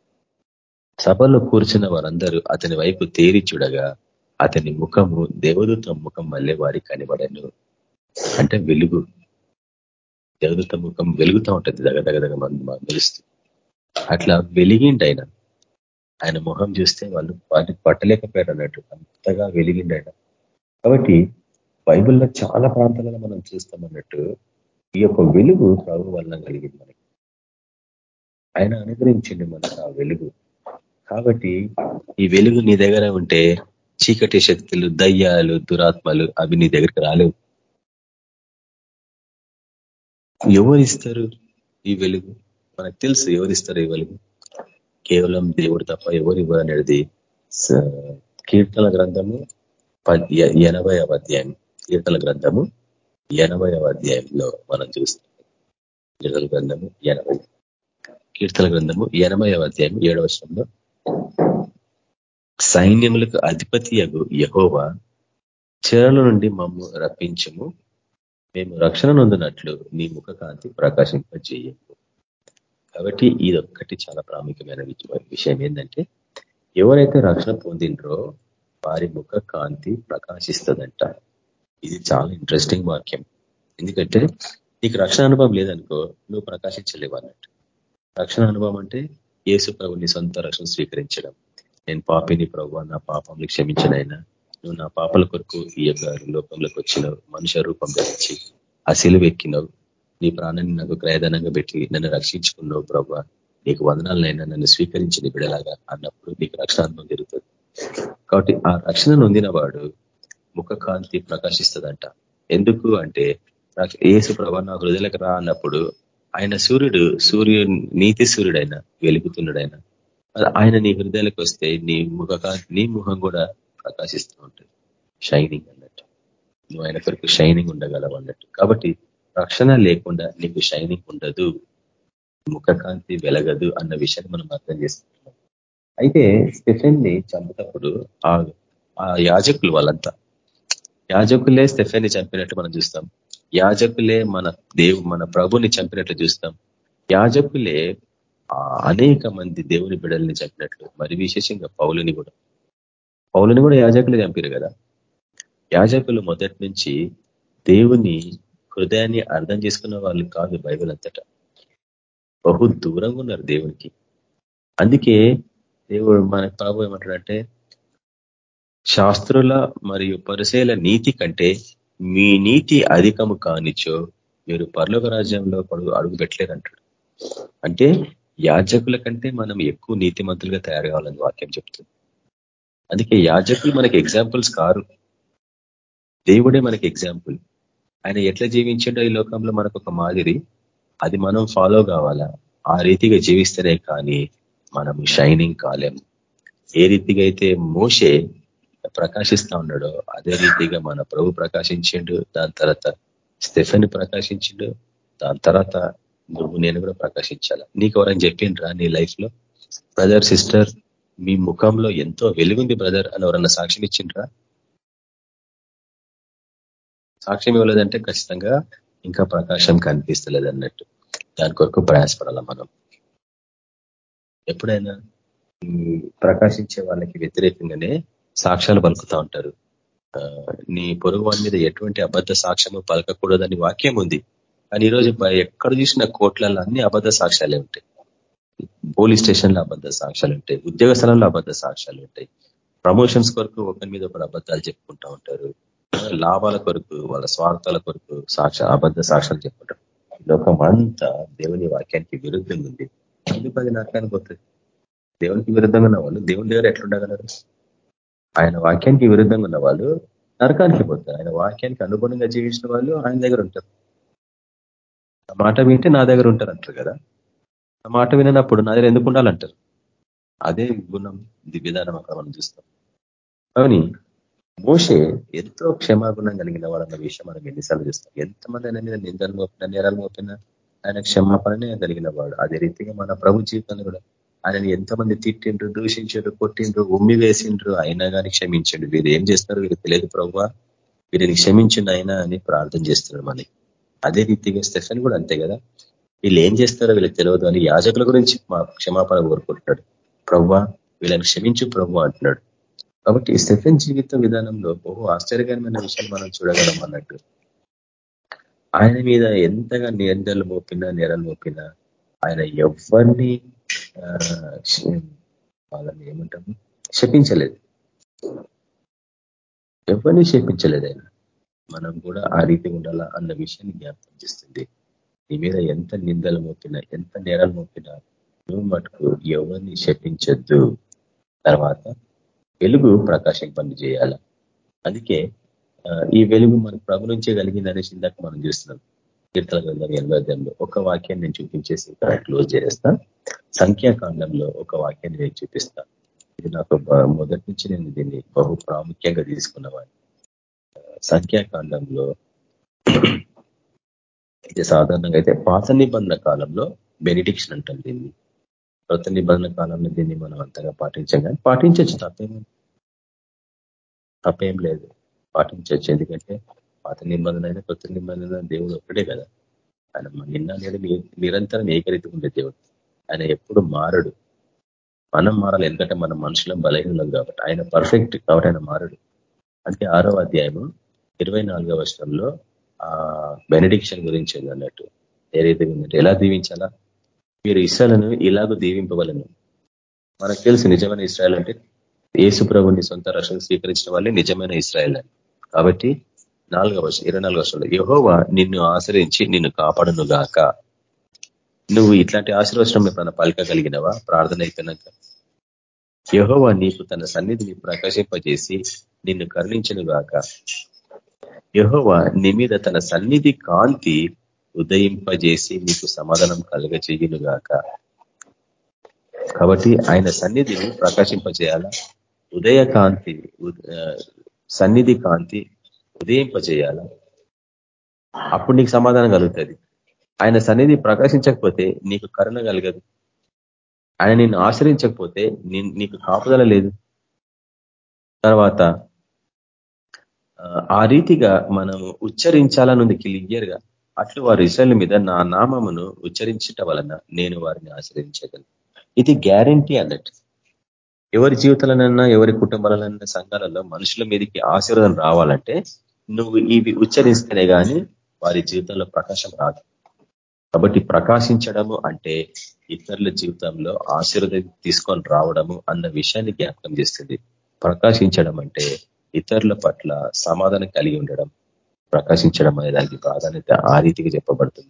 సభలో కూర్చున్న వారందరూ అతని వైపు తేరి చూడగా అతని ముఖము దేవదూత ముఖం మళ్ళీ వారి కనబడను. అంటే వెలుగు. దేవదూత ముఖం వెలుగుతూ ఉంటుంది. దగ్గర దగ్గ దగ్గ మెలుస్తూ అట్లా వెలిగిండి ఆయన ఆయన ముఖం చూస్తే వాళ్ళు వాటిని పట్టలేకపోయారు అన్నట్టు. అంతగా వెలిగిండి ఆయన కాబట్టి బైబిల్లో చాలా ప్రాంతాలలో మనం చూస్తామన్నట్టు ఈ యొక్క వెలుగు ప్రభు వల్ల కలిగింది మనకి. ఆయన అనుగ్రహించండి మనకు ఆ వెలుగు. కాబట్టి ఈ వెలుగు నీ దగ్గర ఉంటే చీకటి శక్తులు దయ్యాలు దురాత్మలు అవి నీ దగ్గరికి రాలేవు. ఎవరిస్తారు ఈ వెలుగు? మనకు తెలుసు ఎవరిస్తారు ఈ వెలుగు? కేవలం దేవుడు తప్ప ఎవరు ఇవ్వరనేది కీర్తన గ్రంథము ఎనభైవ అధ్యాయం. కీర్తన గ్రంథము ఎనభై అధ్యాయంలో మనం చూస్తాం. కీర్తన గ్రంథము ఎనభై కీర్తన గ్రంథము ఎనభైవ అధ్యాయం ఏడవ శ్రంలో సైన్యములకు అధిపతి యహోవా చెరల నుండి మమ్ము రప్పించము. మేము రక్షణ నొందినట్లు నీ ముఖ కాంతి ప్రకాశింపజేయము. కాబట్టి ఇది ఒక్కటి చాలా ప్రాముఖ్యమైన విషయం ఏంటంటే ఎవరైతే రక్షణ పొందినరో వారి ముఖ కాంతి ప్రకాశిస్తుందంట. ఇది చాలా ఇంట్రెస్టింగ్ వాక్యం. ఎందుకంటే నీకు రక్షణ అనుభవం లేదనుకో నువ్వు ప్రకాశించలేవు అన్నట్టు. రక్షణ అనుభవం అంటే ఏసు ప్రభుని సొంత రక్షణ స్వీకరించడం. నేను పాపిని ప్రభు నా పాపంని క్షమించినైనా నువ్వు నా పాపల కొరకు ఈ యొక్క లోకంలోకి వచ్చినావు మనుష్య రూపం ధరించి ఆ సిలువ ఎక్కినావు నీ ప్రాణాన్ని నాకు క్రయదనంగా పెట్టి నన్ను రక్షించుకున్నావు ప్రభావ నీకు వదనాలనైనా నన్ను స్వీకరించింది బిడలాగా అన్నప్పుడు నీకు రక్షణ అనుభవం జరుగుతుంది. కాబట్టి ఆ రక్షణ నొందిన వాడు ముఖ కాంతి ప్రకాశిస్తుందంట. ఎందుకు అంటే ఏసు ప్రభా నా హృదయలకు రా అన్నప్పుడు ఆయన సూర్యుడు సూర్యు నీతి సూర్యుడైన వెలుగుతున్నాడైనా ఆయన నీ హృదయాలకు వస్తే నీ ముఖ నీ ముఖం కూడా ప్రకాశిస్తూ ఉంటుంది. షైనింగ్ అన్నట్టు. నువ్వు ఆయన కొరకు షైనింగ్ ఉండగలవు అన్నట్టు. కాబట్టి రక్షణ లేకుండా నీకు షైనింగ్ ఉండదు. ముఖకాంతి వెలగదు అన్న విషయాన్ని మనం అర్థం చేసుకుంటున్నాం. అయితే స్టెఫెన్ని చంపినప్పుడు ఆ యాజకులు వాళ్ళంతా యాజకులే స్టెఫెన్ని చంపినట్టు మనం చూస్తాం. యాజకులే మన దేవు మన ప్రభుని చంపినట్లు చూస్తాం. యాజకులే అనేక మంది దేవుని బిడల్ని చంపినట్లు మరి విశేషంగా పౌలుని కూడా. పౌలుని కూడా యాజకులు చంపారు కదా. యాజకులు మొదటి నుంచి దేవుని హృదయాన్ని అర్థం చేసుకున్న వాళ్ళు కాదు బైబిల్ అంతటా. బహు దూరంగా ఉన్నారు దేవునికి. అందుకే దేవుడు మన ప్రభు ఏమంటాడంటే శాస్త్రుల మరియు పరిశీల నీతి కంటే మీ నీతి అధికము కానిచో మీరు పర్లోక రాజ్యంలో పడు అడుగు పెట్టలేరంటాడు అంటే యాజకుల కంటే మనం ఎక్కువ నీతిమంతులుగా తయారు కావాలని వాక్యం చెప్తుంది. అందుకే యాజకులు మనకి ఎగ్జాంపుల్స్ కారు. దేవుడే మనకి ఎగ్జాంపుల్ ఆయన ఎట్లా జీవించిండో ఈ లోకంలో మనకు ఒక మాదిరి. అది మనం ఫాలో కావాలా? ఆ రీతిగా జీవిస్తేనే కానీ మనం షైనింగ్ కాలేం. ఏ రీతిగా అయితే మోసే ప్రకాశిస్తా ఉన్నాడో అదే రీతిగా మన ప్రభు ప్రకాశించిండు దాని తర్వాత స్టెఫెన్ ప్రకాశించిండు దాని తర్వాత నువ్వు నేను కూడా ప్రకాశించాల? నీకు ఎవరైనా చెప్పిండ్రా నీ లైఫ్లో? బ్రదర్ సిస్టర్ మీ ముఖంలో ఎంతో వెలుగుంది బ్రదర్ అని ఎవరన్నా సాక్ష్యం ఇచ్చిండ్రా? సాక్ష్యం ఇవ్వలేదంటే ఖచ్చితంగా ఇంకా ప్రకాశం కనిపిస్తలేదు అన్నట్టు. దాని కొరకు ప్రయాసపడాల మనం. ఎప్పుడైనా ప్రకాశించే వాళ్ళకి వ్యతిరేకంగానే సాక్ష్యాలు పలుకుతూ ఉంటారు. నీ పొరుగు వాడి మీద ఎటువంటి అబద్ధ సాక్ష్యము పలకకూడదని వాక్యం ఉంది. కానీ ఈరోజు ఎక్కడ చూసిన కోట్లలో అన్ని అబద్ధ సాక్ష్యాలే ఉంటాయి. పోలీస్ స్టేషన్లో అబద్ధ సాక్ష్యాలు ఉంటాయి. ఉద్యోగ స్థలంలో అబద్ధ సాక్ష్యాలు ఉంటాయి. ప్రమోషన్స్ కొరకు ఒకరి మీద ఒకరు అబద్ధాలు చెప్పుకుంటా ఉంటారు. లాభాల కొరకు వాళ్ళ స్వార్థాల కొరకు సాక్ష అబద్ధ సాక్ష్యాలు చెప్పడం లోకం అంతా దేవుని వాక్యానికి విరుద్ధంగా ఉంది. ఎందుకు అది నరకానికి పోతుంది? దేవునికి విరుద్ధంగా ఉన్న వాళ్ళు దేవుని దగ్గర ఎట్లుండగలరు? ఆయన వాక్యానికి విరుద్ధంగా ఉన్న వాళ్ళు నరకానికి పోతారు. ఆయన వాక్యానికి అనుగుణంగా జీవించిన వాళ్ళు ఆయన దగ్గర ఉంటారు. ఆ మాట వింటే నా దగ్గర ఉంటారు అంటారు కదా. ఆ మాట వినప్పుడు నా దగ్గర ఎందుకు ఉండాలంటారు? అదే గుణం విధానం అక్కడ మనం చూస్తాం. కానీ మోషే ఎంతో క్షమాగుణం కలిగిన వాడన్న విషయం మనం ఎన్నిసార్లు చూస్తాం. ఎంతమంది ఆయన మీద నిందలు మోపినా నేరాలు మోపినా ఆయన క్షమాపణనే కలిగిన వాడు. అదే రీతిగా మన ప్రభు జీవితంలో కూడా ఆయనని ఎంతమంది తిట్టిండ్రు దూషించారు కొట్టిండ్రు ఉమ్మి వేసిండ్రు అయినా కానీ క్షమించండు. వీరు ఏం చేస్తారు? వీరికి తెలియదు ప్రభు వీరిని క్షమించండి అయినా అని ప్రార్థన చేస్తున్నాడు మనకి. అదే రీతిగా స్టెఫెన్ కూడా అంతే కదా. వీళ్ళు ఏం చేస్తారో వీళ్ళకి తెలియదు అని యాజకుల గురించి మా క్షమాపణ కోరుకుంటున్నాడు. ప్రవ్వ వీళ్ళని క్షమించు ప్రభు అంటున్నాడు. కాబట్టి స్టెఫెన్ జీవిత విధానంలో బహు ఆశ్చర్యకరమైన విషయాలు మనం చూడగలం అన్నట్టు. ఆయన మీద ఎంతగా నిందలు మోపినా నేరలు మోపినా ఆయన ఎవరిని వాళ్ళని ఏమంటాము? శపించలేదు. ఎవరిని శపించలేదు ఆయన. మనం కూడా ఆ రీతి ఉండాలా అన్న విషయాన్ని జ్ఞాపకం చేస్తుంది. నీ మీద ఎంత నిందలు మోపినా ఎంత నేరాలు మోపినా నువ్వు మటుకు ఎవరిని శపించద్దు. తర్వాత వెలుగు ప్రకాశింపని చేయాల అందుకే ఈ వెలుగు మన ప్రభు నుంచే కలిగింది అనేసి ఇందాక మనం చూస్తున్నాం. కీర్తన గ్రంథం ఎనభై అధ్యాయంలో ఒక వాక్యాన్ని నేను చూపించేసి ఇక్కడ క్లోజ్ చేస్తా సంఖ్యాకాండంలో ఒక వాక్యాన్ని నేను చూపిస్తా. ఇది నాకు మొదటి నుంచి నేను దీన్ని బహు ప్రాముఖ్యంగా తీసుకున్నవాడిని. సంఖ్యాకాండంలో ఇది సాధారణంగా అయితే పాత నిబంధన కాలంలో బెనిడిక్షన్ అంటాం దీన్ని. కొత్త నిబంధన కాలంలో దీన్ని మనం అంతగా పాటించాం కానీ పాటించచ్చు తప్పేం తప్పేం లేదు. పాటించవచ్చు. ఎందుకంటే పాత నిబంధన అయినా కొత్త నిబంధన దేవుడు ఒక్కడే కదా. ఆయన నిన్న నేడు నిరంతరం ఏకరీతి ఉండే దేవుడు. ఆయన ఎప్పుడు మారడు. మనం మారాలి. ఎందుకంటే మనం మనుషులం బలహీనం కాబట్టి. ఆయన పర్ఫెక్ట్ కాబట్టి ఆయన మారడు. అంటే ఆరో అధ్యాయము ఇరవై నాలుగవ వర్షంలో ఆ బెనడిక్షన్ గురించి అన్నట్టు ఏ రీతిగా ఉందంటే ఎలా దీవించాలా? మీరు ఇస్రాయలను ఇలాగూ దీవింపవలను. మనకు తెలుసు నిజమైన ఇస్రాయల్ అంటే ఏసు ప్రభుని సొంత రక్షణ స్వీకరించిన వాళ్ళే నిజమైన ఇస్రాయల్ అని. కాబట్టి నాలుగవ వర్షం ఇరవై నాలుగవ వర్షంలో యహోవా నిన్ను ఆశ్రయించి నిన్ను కాపాడును గాక. నువ్వు ఇట్లాంటి ఆశీర్వచనం ఎప్పుడన్నా పలకగలిగినవా? ప్రార్థన అయిపోయినాక? యహోవా నీకు తన సన్నిధిని ప్రకాశింపజేసి నిన్ను కరుణించను గాక. యహోవా నీ మీద తన సన్నిధి కాంతి ఉదయింపజేసి మీకు సమాధానం కలుగచేయును గాక కాబట్టి ఆయన సన్నిధిని ప్రకాశింపజేయాల? ఉదయ కాంతి సన్నిధి కాంతి ఉదయింపజేయాల? అప్పుడు నీకు సమాధానం కలుగుతుంది. ఆయన సన్నిధి ప్రకాశించకపోతే నీకు కరుణ కలగదు. ఆయన నిన్ను ఆశ్రయించకపోతే నీకు కాపుదల లేదు. తర్వాత ఆ రీతిగా మనము ఉచ్చరించాలనుంది క్లియర్గా. అట్లు వారు ఇసల మీద నా నామమును ఉచ్చరించట వలన నేను వారిని ఆశ్రయించగలను. ఇది గ్యారంటీ అన్నట్టు ఎవరి జీవితాలనన్నా ఎవరి కుటుంబాలనన్నా సంఘాలలో మనుషుల మీదకి ఆశీర్వాదం రావాలంటే నువ్వు ఇవి ఉచ్చరిస్తేనే కానీ వారి జీవితంలో ప్రకాశం రాదు. కాబట్టి ప్రకాశించడము అంటే ఇతరుల జీవితంలో ఆశీర్వాదం తీసుకొని రావడము అన్న విషయాన్ని జ్ఞాపకం చేస్తుంది. ప్రకాశించడం అంటే ఇతరుల పట్ల సమాధానం కలిగి ఉండడం ప్రకాశించడం అనే దానికి ప్రాధాన్యత ఆ రీతిగా చెప్పబడుతుంది.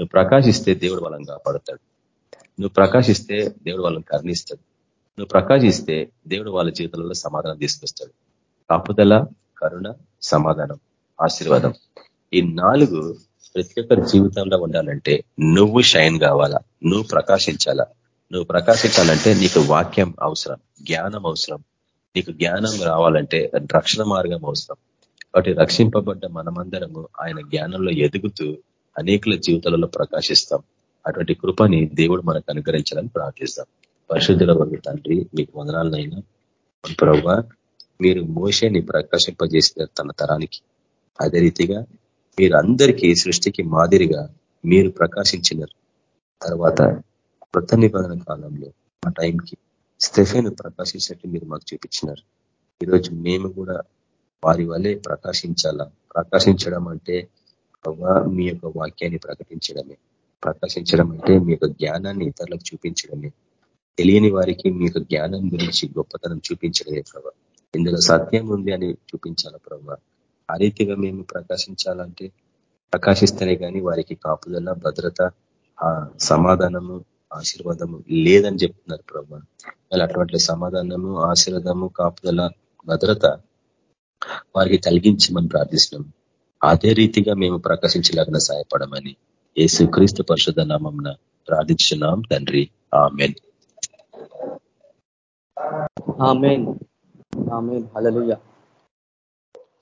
నువ్వు ప్రకాశిస్తే దేవుడు వాళ్ళని కాపాడుతాడు. నువ్వు ప్రకాశిస్తే దేవుడు వాళ్ళని కర్ణిస్తాడు. నువ్వు ప్రకాశిస్తే దేవుడు వాళ్ళ జీవితంలో సమాధానం తీసుకొస్తాడు. కాపుదల కరుణ సమాధానం ఆశీర్వాదం. ఈ నాలుగు ప్రతి ఒక్కరి జీవితంలో ఉండాలంటే నువ్వు షైన్ కావాలా? నువ్వు ప్రకాశించాలా? నువ్వు ప్రకాశించాలంటే నీకు వాక్యం అవసరం జ్ఞానం అవసరం. నీకు జ్ఞానం రావాలంటే రక్షణ మార్గం అవసరం. కాబట్టి రక్షింపబడ్డ మనమందరము ఆయన జ్ఞానంలో ఎదుగుతూ అనేకుల జీవితాలలో ప్రకాశిస్తాం. అటువంటి కృపని దేవుడు మనకు అనుగ్రహించాలని ప్రార్థిస్తాం. పరిశుద్ధుల వంటి తండ్రి మీకు వందనాలనైనా. ప్రభు మీరు మోషని ప్రకాశింపజేసిన తన తరానికి అదే రీతిగా మీరు అందరికీ సృష్టికి మాదిరిగా మీరు ప్రకాశించినారు తర్వాత కృత నిబంధన కాలంలో ఆ టైంకి స్టెఫెన్ ప్రకాశించినట్టు మీరు మాకు చూపించినారు. ఈరోజు మేము కూడా వారి వల్లే ప్రకాశించాలా. ప్రకాశించడం అంటే మీ యొక్క వాక్యాన్ని ప్రకటించడమే. ప్రకాశించడం అంటే మీ యొక్క జ్ఞానాన్ని ఇతరులకు చూపించడమే. తెలియని వారికి మీ జ్ఞానం గురించి గొప్పతనం చూపించడమే ప్రభా. ఇందులో సత్యం ఉంది అని చూపించాలా ప్రభా. ఆ రీతిగా మేము ప్రకాశించాలంటే ప్రకాశిస్తేనే కానీ వారికి కాపుదల భద్రత ఆ సమాధానము ఆశీర్వాదము లేదని చెప్తున్నారు ప్రభా. మళ్ళీ అటువంటి సమాధానము ఆశీర్వాదము కాపుదల భద్రత వారికి కలిగించమని ప్రార్థిస్తున్నాం. అదే రీతిగా మేము ప్రకాశించలాగిన సహాయపడమని యేసు క్రీస్తు పరిషుధ నామం ప్రార్థించున్నాం తండ్రి. ఆమెన్.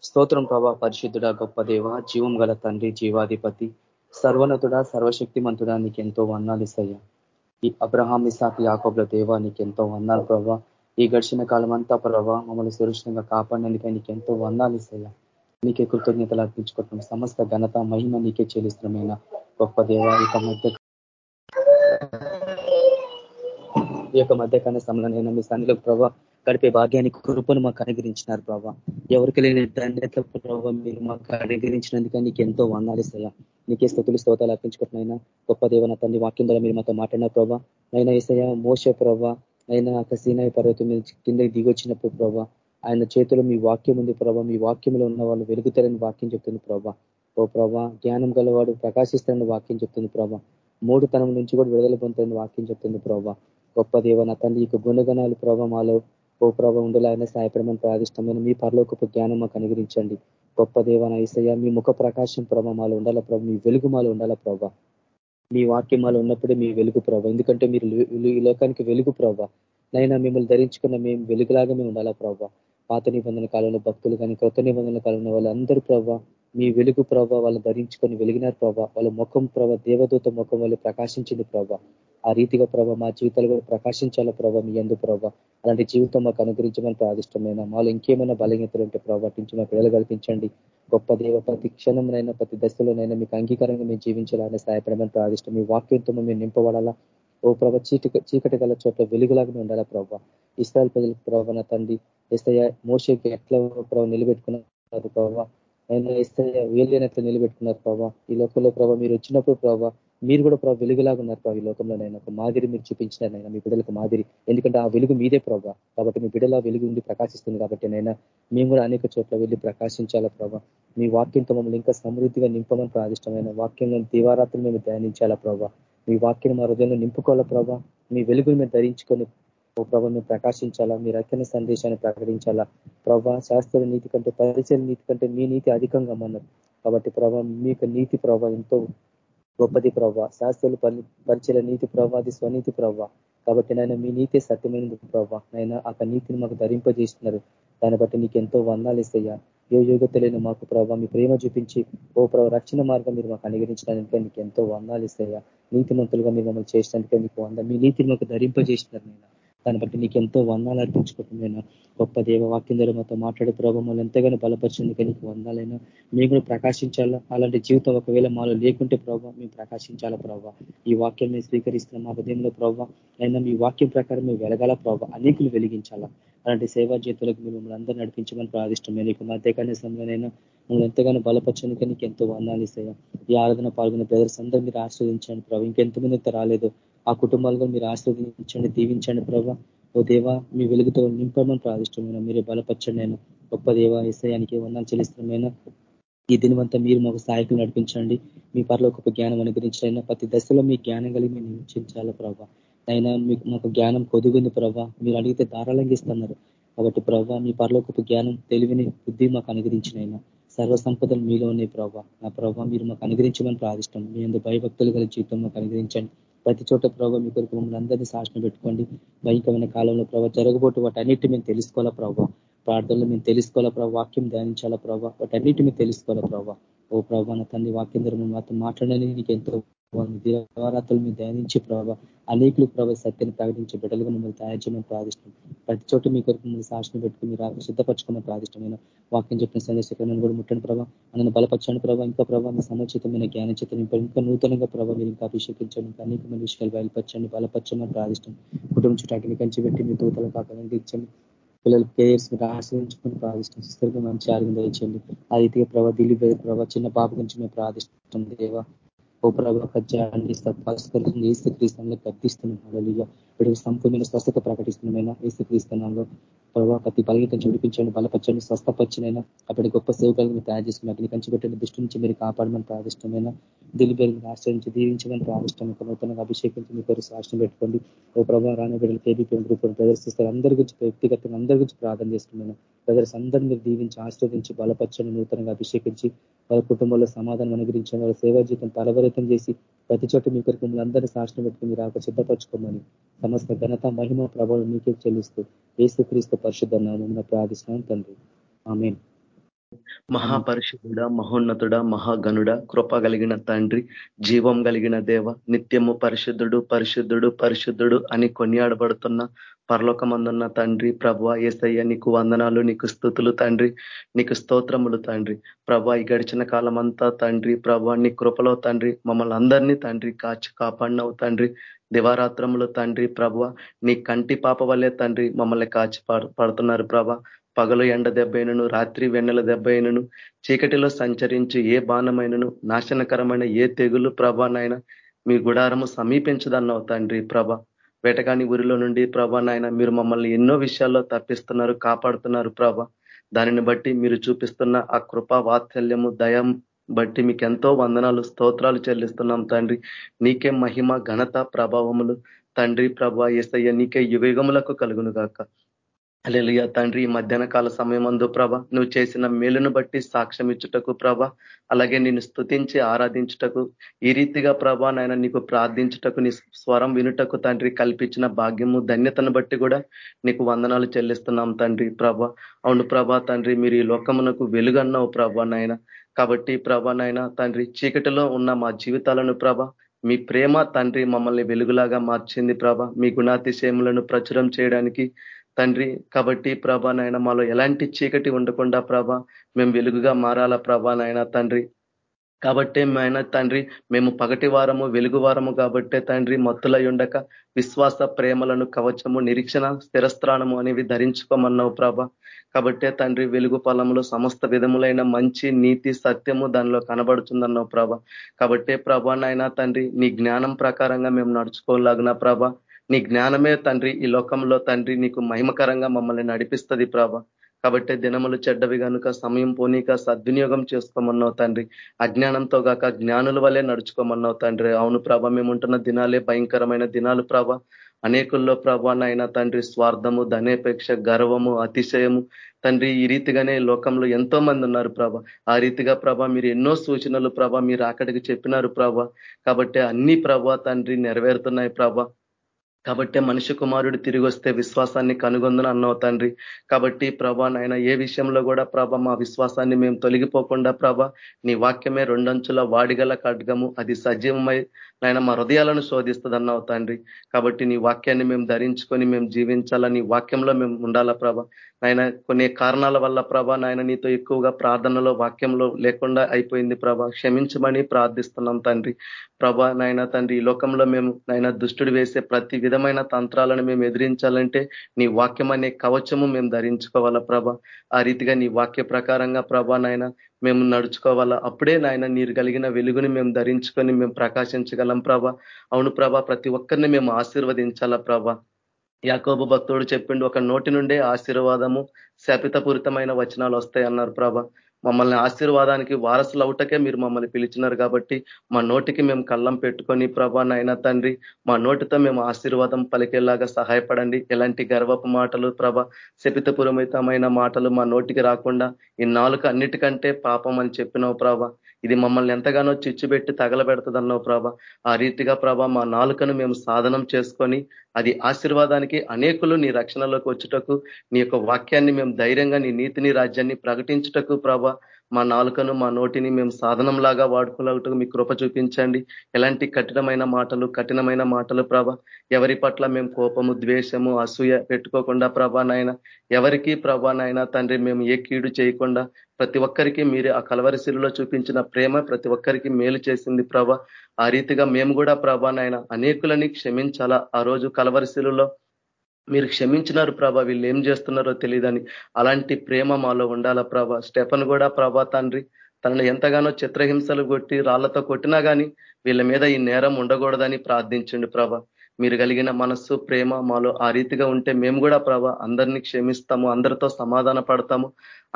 స్తోత్రం ప్రభా పరిశుద్ధుడా గొప్ప దేవ జీవం గల తండ్రి జీవాధిపతి సర్వనతుడా సర్వశక్తిమంతుడా నీకెంతో వందాలు ఇస్తాయా ఈ అబ్రహాం ఇసాక్ యాకోబ్ల దేవ నీకెంతో వందాలు ప్రభా. ఈ గడిచిన కాలం అంతా ప్రభావ మమ్మల్ని సురక్షితంగా కాపాడినందుకే ఎంతో వందాలు ఇస్తాయా. నీకే కృతజ్ఞతలు అర్పించుకుంటున్నాం. సమస్త ఘనత మహిమ నీకే చెల్లిస్తున్నామైన గొప్ప దేవ ఇక మధ్య ఈ యొక్క మధ్యకాల సమయంలో మీ సన్నిలో ప్రభావ గడిపే భాగ్యాన్ని కృపను మాకు అనుగ్రహించినారు ప్రభావ ఎవరికి లేని ధన్యత ప్రభావ మీరు మాకు అనుగ్రహించినందుకే నీకు ఎంతో వందాలు ఇస్తాయా. నీకే స్థుతులు స్తోతాలు అర్పించుకుంటున్నాయినా గొప్ప దేవన తండ్రి వాక్యం ద్వారా మీరు మాతో మాట్లాడిన ప్రభా. నైనా ఇస్తాయా మోసే ప్రభా అయినా ఒక సీనాయి పర్వతం మీద కిందకి దిగొచ్చినప్పుడు ప్రభా ఆయన చేతిలో మీ వాక్యం ఉంది ప్రభా మీ వాక్యంలో ఉన్న వాళ్ళు వెలుగుతారని వాక్యం చెప్తుంది ప్రభా. ఓ ప్రభా జ్ఞానం గలవాడు ప్రకాశిస్తారని వాక్యం చెప్తుంది ప్రభా. మూడు తనం నుంచి కూడా విడుదల పొందుతారని వాక్యం చెప్తుంది ప్రభా. గొప్ప దేవ నా తండ్రి యొక్క గుణగణాలు ప్రభా మాలో ఓ ప్రభా ఉండేలాగానే సహాయపడమని ప్రాదిష్టమైన మీ పరలోకపు జ్ఞానం మాకు అనుగ్రహించండి. గొప్ప దేవ నా ఈసయ్య మీ ముఖ ప్రకాశం ప్రభా మాలో ఉండాల ప్రభా మీ వెలుగు మాలో ఉండాల ప్రభా. మీ వాక్యం మాలో ఉన్నప్పుడే మీ వెలుగు ప్రభావ ఎందుకంటే మీరు ఈ లోకానికి వెలుగు ప్రభావ నైనా మిమ్మల్ని ధరించుకున్న మేము వెలుగులాగా మేము ఉండాలా ప్రభావ పాత నిబంధన కాలంలో భక్తులు కానీ కొత్త నిబంధన కాలంలో వాళ్ళందరూ ప్రభావ మీ వెలుగు ప్రభావ వాళ్ళు ధరించుకొని వెలిగినారు ప్రభావ వాళ్ళ ముఖం ప్రభావ దేవదూత ముఖం వాళ్ళు ప్రకాశించింది ప్రభావ ఆ రీతిగా ప్రభావ మా జీవితాలు కూడా ప్రకాశించాల ప్రభావ మీ ఎందు ప్రభావ అలాంటి జీవితం మాకు అనుగ్రహించమని ప్రాదిష్టమైన మాలో ఇంకేమైనా బలహీనతలు ఉంటే ప్రవర్తించి మా పిల్లలు కల్పించండి. గొప్ప దేవ ప్రతి క్షణంనైనా ప్రతి దశలోనైనా మీకు అంగీకారంగా మేము జీవించాలని సహాయపడమని ప్రాదిష్టం మీ వాక్యంతో మేము నింపబడాలా? ఓ ప్రభ చీకటి చీకటి గల చోట్ల వెలుగులాగా ఉండాలా ప్రభావ ఇస్రాయల్ ప్రజలకు ప్రభావ తండ్రి ఎస్తయ్య మోసకి ఎట్లా ప్రభావ నిలబెట్టుకున్నారు ప్రభావ ఆయన ఇస్తే వేలేనట్లు నిలబెట్టుకున్నారు ప్రభావ ఈ లోకంలో ప్రభావ మీరు వచ్చినప్పుడు ప్రభావ మీరు కూడా ప్రభావ వెలుగులాగా ఉన్నారు ప్రభావ ఈ లోకంలో నేను ఒక మాదిరి మీరు చూపించినారు మీ బిడ్డలకు మాదిరి. ఎందుకంటే ఆ వెలుగు మీదే ప్రభావ కాబట్టి మీ బిడ్డల వెలుగు ఉండి ప్రకాశిస్తుంది కాబట్టి నైనా మేము కూడా అనేక చోట్ల వెళ్ళి ప్రకాశించాలా ప్రభావ మీ వాక్యంతో మమ్మల్ని ఇంకా సమృద్ధిగా నింపమని ప్రాదిష్టమైన వాక్యంలో దీవారాత్రులు మేము ధ్యానించాలా ప్రభావ మీ వాక్యం మా హృదయంలో నింపుకోవాలా ప్రభావ మీ వెలుగుని మేము ధరించుకొని ఓ ప్రభావ మేము ప్రకాశించాలా? మీ రక్షణ సందేశాన్ని ప్రకటించాలా? ప్రభా శాస్త్ర నీతి కంటే పరిచయ నీతి కంటే మీ నీతి అధికంగా మన్నారు కాబట్టి ప్రభావ మీ నీతి ప్రభావ ఎంతో గొప్పది ప్రభా. శాస్త్రులు పరిచయ నీతి ప్రభా అది స్వనీతి ప్రభా. కాబట్టి నాయన మీ నీతే సత్యమైనది ప్రభా. నైనా ఆ నీతిని మాకు ధరింపజేస్తున్నారు. దాన్ని బట్టి నీకు ఎంతో వందాలు ఇస్తాయా? ఏ యోగ్యతలేని మాకు ప్రభావ మీ ప్రేమ చూపించి ఓ ప్రభావ రక్షణ మార్గం మీరు మాకు అనుగరించడానికి నీకు ఎంతో వందాలు ఇస్తాయా? నీతిమంతులుగా మీరు మమ్మల్ని చేసినందుకే మీకు వంద మీ నీతిని మాకు ధరింపజేసినారు నేను దాన్ని బట్టి నీకు ఎంతో వందాలు అర్పించుకుంటున్నాయినా గొప్ప దేవ వాక్యం ద్వారా మాతో మాట్లాడే ప్రభావం ఎంతగానో బలపరిచింది నీకు వందాలైనా మేము కూడా ప్రకాశించాలా? అలాంటి జీవితం ఒకవేళ మాలో లేకుంటే ప్రభావ మేము ప్రకాశించాలా ప్రభావ ఈ వాక్యం మేము స్వీకరిస్తున్న మా హృదయంలో ప్రభావ అయినా మీ వాక్యం ప్రకారం మేము వెలగాల ప్రభావ అనేకులు వెలిగించాలా? అలాంటి సేవా జీవితాలకు మీరు మమ్మల్ని అందరూ నడిపించమని ప్రార్థిష్టమే నీకు మధ్యకాల సమయంలోనైనా మిమ్మల్ని ఎంతగానో బలపరచడానికి నీకు ఎంతో వందాలు ఇస్తాయా? ఈ ఆరాధన పాల్గొన్న బ్రదర్స్ అందరూ మీరు ఆస్వాదించండి ప్రభావ ఇంకెంతమంది రాలేదు. ఆ కుటుంబాలు మీరు ఆశీర్వదించండి దీవించండి ప్రభా. ఓ దేవా మీ వెలుగుతో నింపమని ప్రాదిష్టమైన మీరు బలపరచండి నేను గొప్ప దేవ ఇసయానికి వందలు చెల్లిస్తున్నామైనా ఈ దినవంతా మీరు మాకు సహాయకులు నడిపించండి. మీ పర్లో ఒక జ్ఞానం అనుగ్రహించైనా ప్రతి దశలో మీ జ్ఞానం కలిగి మేము నిశ్చించాలా ప్రభావ అయినా మీకు మాకు జ్ఞానం కొదుగుంది ప్రభా. మీరు అడిగితే ధారాళంగిస్తున్నారు కాబట్టి ప్రభా మీ పరలోకపు జ్ఞానం తెలివిని బుద్ధి మాకు అనుగ్రహించినైనా సర్వ సంపదలు మీలో ఉన్నాయి ప్రభా. నా ప్రభావ మీరు మాకు అనుగ్రహించమని ప్రార్థిష్టం మీ అందరూ భయభక్తులు గల జీవితం మాకు అనుగ్రహించండి. ప్రతి చోట ప్రభావ మీ కొరకు మమ్మల్ని అందరినీ శాసన పెట్టుకోండి. భయంకరమైన కాలంలో ప్రభావ జరగబోటు వాటన్నిటి మేము తెలుసుకోవాలా ప్రభావ? ప్రార్థనలు మేము తెలుసుకోవాలా ప్రభావ? వాక్యం ధ్యానించాలా ప్రభావ? వాటన్నిటి మేము తెలుసుకోవాలా ప్రభావ? ఓ ప్రభావ నా తండ్రి వాక్యం ద్వారా మాత్రం మాట్లాడని నీకు ఎంతో దివారాత్రులు మీరు ధ్యానించి ప్రభావ అనేకులు ప్రభావ సత్యాన్ని ప్రకటించే బిడ్డలుగా మిమ్మల్ని తయారు చేయమని ప్రార్థిష్టం ప్రతి చోట మీ కొరకు మీరు సాక్షిని పెట్టుకుని మీరు ఆకు సిద్ధపరచుకోమని ప్రార్థిష్టమైన వాక్యం చెప్పిన సందేశకరణ కూడా ముట్టండి ప్రభావ నన్ను బలపరచండి ప్రభావ ఇంకా ప్రభావ మీ సముచితమైన జ్ఞాన చిత్రం ఇంకా నూతనంగా ప్రభావ మీరు ఇంకా అభిషేకించండి. ఇంకా అనేకమైన విషయాలు బయలుపరచండి బలపరచమని ప్రాదిష్టం కుటుంబం చుట్టూ అగ్ని కంచి పెట్టి మీ తూతలు కాపాడండి పిల్లలు కేర్స్ మీరు ఆశ్రయించుకుని ప్రార్థిష్టం సిస్టర్గా మంచి ఆరోగ్యం దయచండి ఆ రీతిగా ప్రభావ దిల్లీ ప్రభావ చిన్న పాప గురించి మేము ప్రార్థిష్టం దేవ ఓ ప్రభావ కజ్జాన్ని పరిష్కరిస్తుంది ఏసు క్రీస్తుల్లో గర్తిస్తున్నాం అలలియ ఇప్పుడు సంపూర్ణ స్వస్థత ప్రకటిస్తున్నామైనా ఏసు క్రీస్తునాల్లో ప్రభావ ప్రతి బలగీతం చూడిపించండి బలపరచండి స్వస్థపచ్చినైనా అప్పటి గొప్ప సేవకులను మీరు తయారు చేసుకుని అగ్ని కంచిపెట్టండి. దృష్టి నుంచి మీరు కాపాడమని ప్రాదిష్టమైన దిల్లి ఆశ్రయించి దీవించమని ప్రాదిష్టం నూతనంగా అభిషేకించి మీ పేరు సాక్షం పెట్టుకోండి. ఓ ప్రభావ రాని బిడ్డలు కేబీపీ గ్రూప్ ప్రదర్శిస్తారు. అందరి గురించి వ్యక్తిగతంగా అందరి గురించి ప్రార్థన చేస్తున్నాను బ్రదర్స్ అందరినీ మీరు దీవించి ఆశ్రవదించి బలపరచని నూతనంగా అభిషేకించి వాళ్ళ కుటుంబంలో సమాధానం అనుగ్రహించండి. వాళ్ళ సేవా జీవితం పరవరితం చేసి ప్రతి చోట మీ కొరకు మిమ్మల్ని అందరినీ శాసనం పెట్టుకుని మీరు ఆక సిద్ధపరచుకోమని సమస్త ఘనత మహిమ ప్రభావం మీకే చెల్లిస్తూ ఏసుక్రీస్తు పరిశుద్ధ నామం ప్రార్థిస్తున్నాం తండ్రి. ఆమెన్. మహాపరిషుడ మహోన్నతుడ మహాగనుడ కృప కలిగిన తండ్రి జీవం కలిగిన దేవ నిత్యము పరిశుద్ధుడు పరిశుద్ధుడు పరిశుద్ధుడు అని కొనియాడబడుతున్న పరలోకమందున్న తండ్రి ప్రభ ఏసయ్య నీకు వందనాలు నీకు స్థుతులు తండ్రి నీకు స్తోత్రములు తండ్రి. ప్రభ ఈ గడిచిన కాలం అంతా తండ్రి ప్రభ నీ కృపలో తండ్రి మమ్మల్ని అందరినీ తండ్రి కాచి కాపాడినవు తండ్రి. దివారాత్రములు తండ్రి ప్రభ నీ కంటి పాప వల్లే తండ్రి మమ్మల్ని కాచి పడుతున్నారు ప్రభ పగలు ఎండ దెబ్బైనను రాత్రి వెన్నెల దెబ్బైనను చీకటిలో సంచరించి ఏ బాణమైనను నాశనకరమైన ఏ తెగులు ప్రభానైనా మీ గుడారము సమీపించదన్నావు తండ్రి ప్రభ. వేటగాని ఊరిలో నుండి ప్రభా నాయన మీరు మమ్మల్ని ఎన్నో విషయాల్లో తప్పిస్తున్నారు కాపాడుతున్నారు ప్రభ. దానిని బట్టి మీరు చూపిస్తున్న ఆ కృపా వాత్సల్యము దయం బట్టి మీకు ఎంతో వందనాలు స్తోత్రాలు చెల్లిస్తున్నాం తండ్రి. నీకే మహిమ ఘనత ప్రభావములు. తండ్రి ప్రభ ఏసయ్య నీకే యువేగములకు కలుగును గాక అలెలియ తండ్రి ఈ మధ్యాహ్న కాల సమయమందు ప్రభ నువ్వు చేసిన మేలును బట్టి సాక్ష్యం ఇచ్చుటకు ప్రభ అలాగే నేను స్థుతించి ఆరాధించుటకు ఈ రీతిగా ప్రభ నాయన నీకు ప్రార్థించుటకు నీ స్వరం వినుటకు తండ్రి కల్పించిన భాగ్యము ధన్యతను బట్టి కూడా నీకు వందనాలు చెల్లిస్తున్నాం తండ్రి ప్రభ. అవును ప్రభ తండ్రి మీరు ఈ లోకమునకు వెలుగన్నావు ప్రభ నాయన. కాబట్టి ప్రభ నాయన తండ్రి చీకటిలో ఉన్న మా జీవితాలను ప్రభ మీ ప్రేమ తండ్రి మమ్మల్ని వెలుగులాగా మార్చింది ప్రభ. మీ గుణాతిశయములను ప్రచురం చేయడానికి తండ్రి కాబట్టి ప్రభా నాయన మాలో ఎలాంటి చీకటి ఉండకుండా ప్రభ మేము వెలుగుగా మారాలా ప్రభా నాయన తండ్రి. కాబట్టే ఆయన తండ్రి మేము పగటి వారము వెలుగు వారము కాబట్టే తండ్రి మత్తులై ఉండక విశ్వాస ప్రేమలను కవచము నిరీక్షణ స్థిరస్త్రాణము అనేవి ధరించుకోమన్నావు ప్రభ. కాబట్టే తండ్రి వెలుగు ఫలంలో సమస్త విధములైన మంచి నీతి సత్యము దానిలో కనబడుతుందన్నావు ప్రభ. కాబట్టే ప్రభా నాయన తండ్రి నీ జ్ఞానం ప్రకారంగా మేము నడుచుకోలాగిన ప్రభ నీ జ్ఞానమే తండ్రి ఈ లోకంలో తండ్రి నీకు మహిమకరంగా మమ్మల్ని నడిపిస్తుంది ప్రభ. కాబట్టి దినములు చెడ్డవి కనుక సమయం పోనీక సద్వినియోగం చేసుకోమన్నావు తండ్రి. అజ్ఞానంతో గాక జ్ఞానుల వల్లే నడుచుకోమన్నావు తండ్రి. అవును ప్రభ మేముంటున్న దినాలే భయంకరమైన దినాలు ప్రభ. అనేకుల్లో ప్రభానైనా తండ్రి స్వార్థము ధనేపేక్ష గర్వము అతిశయము. తండ్రి ఈ రీతిగానే లోకంలో ఎంతో మంది ఉన్నారు ప్రభ. ఆ రీతిగా ప్రభ మీరు ఎన్నో సూచనలు ప్రభ మీరు అక్కడికి చెప్పినారు ప్రభ. కాబట్టి అన్ని ప్రభ తండ్రి నెరవేరుతున్నాయి ప్రభ. కాబట్టి మనిషి కుమారుడు తిరిగి వస్తే విశ్వాసాన్ని కనుగొందని అన్నావు తండ్రి. కాబట్టి ప్రభా నాయన ఏ విషయంలో కూడా ప్రభ మా విశ్వాసాన్ని మేము తొలగిపోకుండా ప్రభ నీ వాక్యమే రెండంచుల వాడిగల ఖడ్గము. అది సజీవమై నాయన మా హృదయాలను శోధిస్తుంది అన్నావు తండ్రి. కాబట్టి నీ వాక్యాన్ని మేము ధరించుకొని మేము జీవించాలని వాక్యంలో మేము ఉండాలా ప్రభ. నాయన కొన్ని కారణాల వల్ల ప్రభ నాయన నీతో ఎక్కువగా ప్రార్థనలో వాక్యంలో లేకుండా అయిపోయింది ప్రభ. క్షమించమని ప్రార్థిస్తున్నాం తండ్రి. ప్రభ నాయన తండ్రి ఈ లోకంలో మేము నాయన దుష్టుడు వేసే ప్రతి విధమైన తంత్రాలను మేము ఎదిరించాలంటే నీ వాక్యం అనే కవచము మేము ధరించుకోవాలా ప్రభ. ఆ రీతిగా నీ వాక్య ప్రకారంగా ప్రభ నాయన మేము నడుచుకోవాలా. అప్పుడే నాయన నీరు కలిగిన వెలుగుని మేము ధరించుకొని మేము ప్రకాశించగలం ప్రభ. అవును ప్రభ ప్రతి ఒక్కరిని మేము ఆశీర్వదించాలా ప్రభ. యాకోబు భక్తుడు చెప్పిండు ఒక నోటి నుండే ఆశీర్వాదము శాపితపూరితమైన వచనాలు వస్తాయి అన్నారు ప్రభ. మమ్మల్ని ఆశీర్వాదానికి వారసులు అవుటకే మీరు మమ్మల్ని పిలిచినారు కాబట్టి మా నోటికి మేము కళ్ళం పెట్టుకొని ప్రభా నాయన తండ్రి మా నోటితో మేము ఆశీర్వాదం పలికేలాగా సహాయపడండి. ఎలాంటి గర్వపు మాటలు ప్రభ శపితపురమితమైన మాటలు మా నోటికి రాకుండా ఈ నాలుక అన్నిటికంటే పాపం అని చెప్పినావు ప్రభ. ఇది మమ్మల్ని ఎంతగానో చిచ్చుబెట్టి తగలబెడుతుందన్నావు ప్రభ. ఆ రీతిగా ప్రభ మా నాలుకను మేము సాధనం చేసుకొని అది ఆశీర్వాదానికి అనేకులు నీ రక్షణలోకి వచ్చుటకు నీ యొక్క వాక్యాన్ని మేము ధైర్యంగా నీ నీతిని రాజ్యాన్ని ప్రకటించుటకు ప్రభ మా నాలుకను మా నోటిని మేము సాధనంలాగా వాడుకోలేటకు మీ కృప చూపించండి. ఎలాంటి కఠినమైన మాటలు కఠినమైన మాటలు ప్రభ. ఎవరి పట్ల మేము కోపము ద్వేషము అసూయ పెట్టుకోకుండా ప్రభా నాయన. ఎవరికి ప్రభా నాయన తండ్రి మేము ఏ కీడు చేయకుండా ప్రతి ఒక్కరికి మీరు ఆ కలవరిశిలో చూపించిన ప్రేమ ప్రతి ఒక్కరికి మేలు చేసింది ప్రభ. ఆ రీతిగా మేము కూడా ప్రభా నాయన అనేకులని క్షమించాలా? ఆ రోజు కలవరిశిలో మీరు క్షమించినారు ప్రభ వీళ్ళు ఏం చేస్తున్నారో తెలియదని. అలాంటి ప్రేమ మాలో ఉండాలా ప్రభ? స్టెఫన్ కూడా ప్రభా తండ్రి తనను ఎంతగానో చిత్రహింసలు కొట్టి రాళ్ళతో కొట్టినా కానీ వీళ్ళ మీద ఈ నేరం ఉండకూడదని ప్రార్థించండి ప్రభ. మీరు కలిగిన మనస్సు ప్రేమ మాలో ఆ రీతిగా ఉంటే మేము కూడా ప్రభ అందరినీ క్షమిస్తాము అందరితో సమాధాన పడతాము.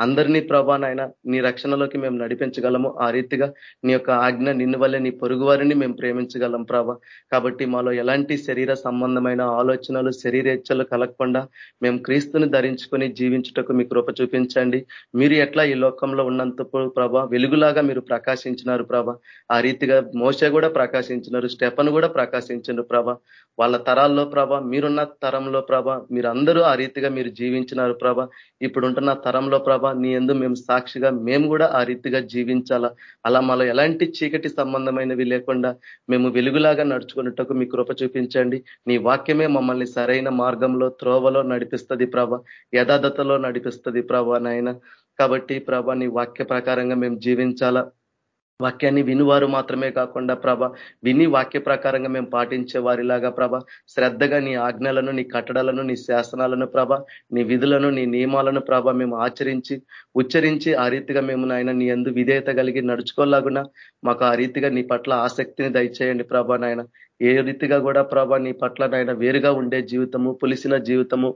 అందరినీ ప్రభా నాయన నీ రక్షణలోకి మేము నడిపించగలము. ఆ రీతిగా నీ యొక్క ఆజ్ఞ నిన్ను వల్లే నీ పొరుగు వారిని మేము ప్రేమించగలం ప్రభా. కాబట్టి మాలో ఎలాంటి శరీర సంబంధమైన ఆలోచనలు శరీరేచ్ఛలు కలగకుండా మేము క్రీస్తుని ధరించుకొని జీవించుటకు మీ కృప చూపించండి. మీరు ఎట్లా ఈ లోకంలో ఉన్నంతప్పుడు ప్రభా వెలుగులాగా మీరు ప్రకాశించినారు ప్రభా. ఆ రీతిగా మోస కూడా ప్రకాశించినారు స్టెఫన్ కూడా ప్రకాశించినారు ప్రభా. వాళ్ళ తరాల్లో ప్రభా మీరున్న తరంలో ప్రభా మీరందరూ ఆ రీతిగా మీరు జీవించినారు ప్రభ. ఇప్పుడుంటున్న తరంలో ప్రభ నీ ఎందు మేము సాక్షిగా మేము కూడా ఆ రీతిగా జీవించాలా? అలా మాలో ఎలాంటి చీకటి సంబంధమైనవి లేకుండా మేము వెలుగులాగా నడుచుకున్నట్టుకు మీ కృప చూపించండి. నీ వాక్యమే మమ్మల్ని సరైన మార్గంలో త్రోవలో నడిపిస్తుంది ప్రభ. యథార్థతలో నడిపిస్తుంది ప్రభ నాయన. కాబట్టి ప్రభ నీ వాక్య ప్రకారంగా మేము జీవించాలా? వాక్యాన్ని వినువారు మాత్రమే కాకుండా ప్రభ విని వాక్య ప్రకారంగా మేము పాటించే వారిలాగా ప్రభ శ్రద్ధగా నీ ఆజ్ఞలను నీ కట్టడాలను నీ శాసనాలను ప్రభ నీ విధులను నీ నియమాలను ప్రభ మేము ఆచరించి ఉచ్చరించి ఆ రీతిగా మేము నాయన నీ ఎందు విధేయత కలిగి నడుచుకోలాగునా మాకు ఆ రీతిగా నీ పట్ల ఆసక్తిని దయచేయండి ప్రభ నాయన. ఏ రీతిగా కూడా ప్రభా నీ పట్ల నాయన వేరుగా ఉండే జీవితము పులిసిన జీవితము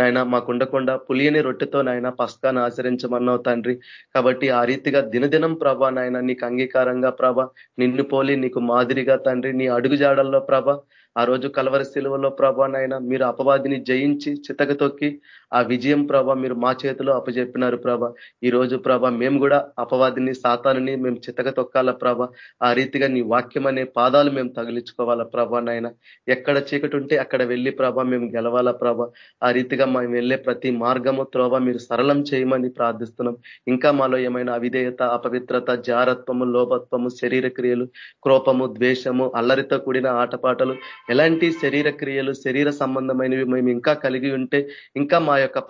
నాయన మాకు ఉండకుండా పులియని రొట్టెతో నాయన పస్కాను ఆచరించమన్నావు తండ్రి. కాబట్టి ఆ రీతిగా దినదినం ప్రభా నాయన నీకు అంగీకారంగా ప్రభ. నిన్ను పోలి నీకు మాదిరిగా తండ్రి నీ అడుగు జాడల్లో ప్రభ. ఆ రోజు కలవరి శిలువలో ప్రభా నాయన మీరు అపవాదిని జయించి చితక తొక్కి ఆ విజయం ప్రభా మీరు మా చేతిలో అప్పచెప్పినారు ప్రభ. ఈ రోజు ప్రభ మేము కూడా అపవాదిని సాతానుని మేము చితక తొక్కాల ప్రభ. ఆ రీతిగా నీ వాక్యం అనే పాదాలు మేము తగిలించుకోవాలా ప్రభ నాయన. ఎక్కడ చీకటి ఉంటే అక్కడ వెళ్ళి ప్రభ మేము గెలవాలా ప్రభ. ఆ రీతిగా మేము వెళ్ళే ప్రతి మార్గము త్రోవ మీరు సరళం చేయమని ప్రార్థిస్తున్నాం. ఇంకా మాలో ఏమైనా అవిధేయత అపవిత్రత జారత్వము లోభత్వము శరీర క్రియలు క్రోపము ద్వేషము అల్లరితో కూడిన ఆటపాటలు ఎలాంటి శరీర క్రియలు శరీర సంబంధమైనవి మేము ఇంకా కలిగి ఉంటే ఇంకా మా యొక్క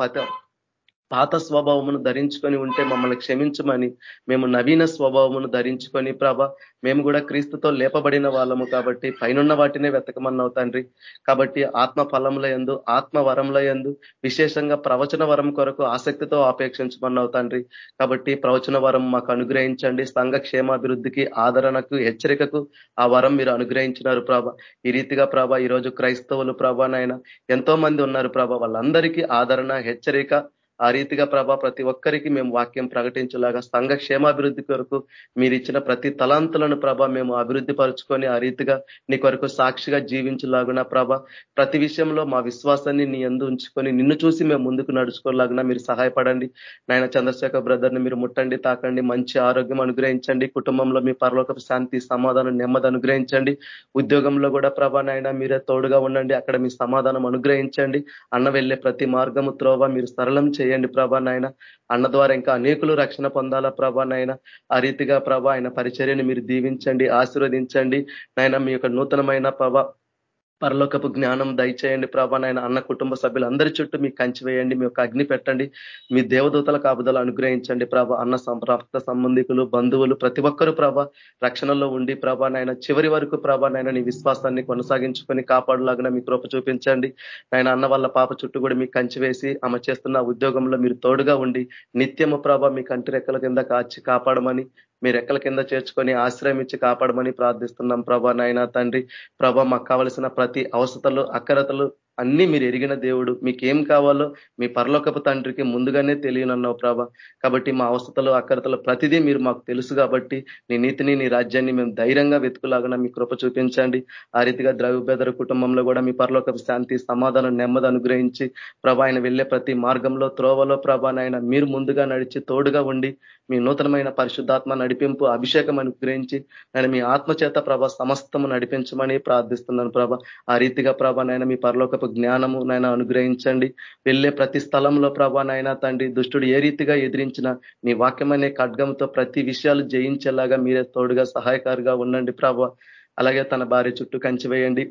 పాత స్వభావమును ధరించుకొని ఉంటే మమ్మల్ని క్షమించమని మేము నవీన స్వభావమును ధరించుకొని ప్రభ మేము కూడా క్రీస్తుతో లేపబడిన వాళ్ళము కాబట్టి పైనున్న వాటినే వెతకమన్నావు తండ్రి. కాబట్టి ఆత్మ ఫలముల ఎందు ఆత్మ వరముల ఎందు విశేషంగా ప్రవచన వరం కొరకు ఆసక్తితో ఆపేక్షించమన్నావు తండ్రి. కాబట్టి ప్రవచన వరం మాకు అనుగ్రహించండి. సంఘ క్షేమాభివృద్ధికి ఆదరణకు హెచ్చరికకు ఆ వరం మీరు అనుగ్రహించినారు ప్రభ. ఈ రీతిగా ప్రభ ఈరోజు క్రైస్తవులు ప్రభానైనా ఎంతో మంది ఉన్నారు ప్రభ. వాళ్ళందరికీ ఆదరణ హెచ్చరిక ఆ రీతిగా ప్రభా ప్రతి ఒక్కరికి మేము వాక్యం ప్రకటించేలాగా సంఘ క్షేమాభివృద్ధి కొరకు మీరు ఇచ్చిన ప్రతి తలాంతులను ప్రభ మేము అభివృద్ధి పరుచుకొని ఆ రీతిగా నీ కొరకు సాక్షిగా జీవించలాగున ప్రభ ప్రతి విషయంలో మా విశ్వాసాన్ని నీ ఎందు ఉంచుకొని నిన్ను చూసి మేము ముందుకు నడుచుకోలాగున మీరు సహాయపడండి. నాయన చంద్రశేఖర్ బ్రదర్ని మీరు ముట్టండి తాకండి మంచి ఆరోగ్యం అనుగ్రహించండి. కుటుంబంలో మీ పరలోక శాంతి సమాధానం నెమ్మది అనుగ్రహించండి. ఉద్యోగంలో కూడా ప్రభా నాయన మీరే తోడుగా ఉండండి. అక్కడ మీ సమాధానం అనుగ్రహించండి. అన్న వెళ్ళే ప్రతి మార్గము త్రోవ మీరు సరళం చేయండి. ప్రభా నాయన. అన్న ద్వారా ఇంకా అనేకులు రక్షణ పొందాలా ప్రభా నాయన. ఆ రీతిగా ప్రభా ఆయన పరిచర్యని మీరు దీవించండి ఆశీర్వదించండి. నాయన మీ యొక్క నూతనమైన ప్రభా పరలోకపు జ్ఞానం దయచేయండి ప్రభా నాయన. అన్న కుటుంబ సభ్యులందరి చుట్టూ మీ కంచి వేయండి మీ యొక్క అగ్ని పెట్టండి మీ దేవదూతల కాపుదలు అనుగ్రహించండి ప్రభ. అన్న సంప్రాప్త సంబంధికులు బంధువులు ప్రతి ఒక్కరు ప్రభ రక్షణలో ఉండి ప్రభా నాయన చివరి వరకు ప్రభా నాయన నీ విశ్వాసాన్ని కొనసాగించుకొని కాపాడులాగా మీ కృప చూపించండి. నాయన అన్న వాళ్ళ పాప చుట్టూ కూడా మీ కంచి వేసి ఆమె చేస్తున్న ఉద్యోగంలో మీరు తోడుగా ఉండి నిత్యము ప్రభ మీ కంటి రెక్కల కింద కాచి కాపాడమని మీ రెక్కల కింద చేర్చుకొని ఆశ్రయం ఇచ్చి కాపాడమని ప్రార్థిస్తున్నాం ప్రభా నాయన తండ్రి. ప్రభ మాకు కావలసిన ప్రతి అవసరతలు అక్కరతలు అన్ని మీరు ఎరిగిన దేవుడు. మీకేం కావాలో మీ పరలోకపు తండ్రికి ముందుగానే తెలియనన్నావు ప్రభ. కాబట్టి మా అవసరతలు అక్కరతలు ప్రతిదీ మీరు మాకు తెలుసు కాబట్టి నీ నీతిని నీ రాజ్యాన్ని మేము ధైర్యంగా వెతుకులాగా మీ కృప చూపించండి. ఆ రీతిగా ద్రవ్యబేదర కుటుంబంలో కూడా మీ పరలోకపు శాంతి సమాధానం నెమ్మది అనుగ్రహించి ప్రభా ఆయన వెళ్ళే ప్రతి మార్గంలో త్రోవలో ప్రభా నాయన మీరు ముందుగా నడిచి తోడుగా ఉండి మీ నూతనమైన పరిశుద్ధాత్మ నడిపింపు అభిషేకం అనుగ్రహించి నేను మీ ఆత్మచేత ప్రభ సమస్తము నడిపించమని ప్రార్థిస్తున్నాను ప్రభ. ఆ రీతిగా ప్రభ నాయన మీ పరలోకపు జ్ఞానము నాయన అనుగ్రహించండి. వెళ్ళే ప్రతి స్థలంలో ప్రభ నాయన తండ్రి దుష్టుడు ఏ రీతిగా ఎదిరించిన మీ వాక్యం అనే ఖడ్గంతో ప్రతి విషయాలు జయించేలాగా మీరే తోడుగా సహాయకారుగా ఉండండి ప్రభ. అలాగే తన భార్య చుట్టూ కంచి వేయండి.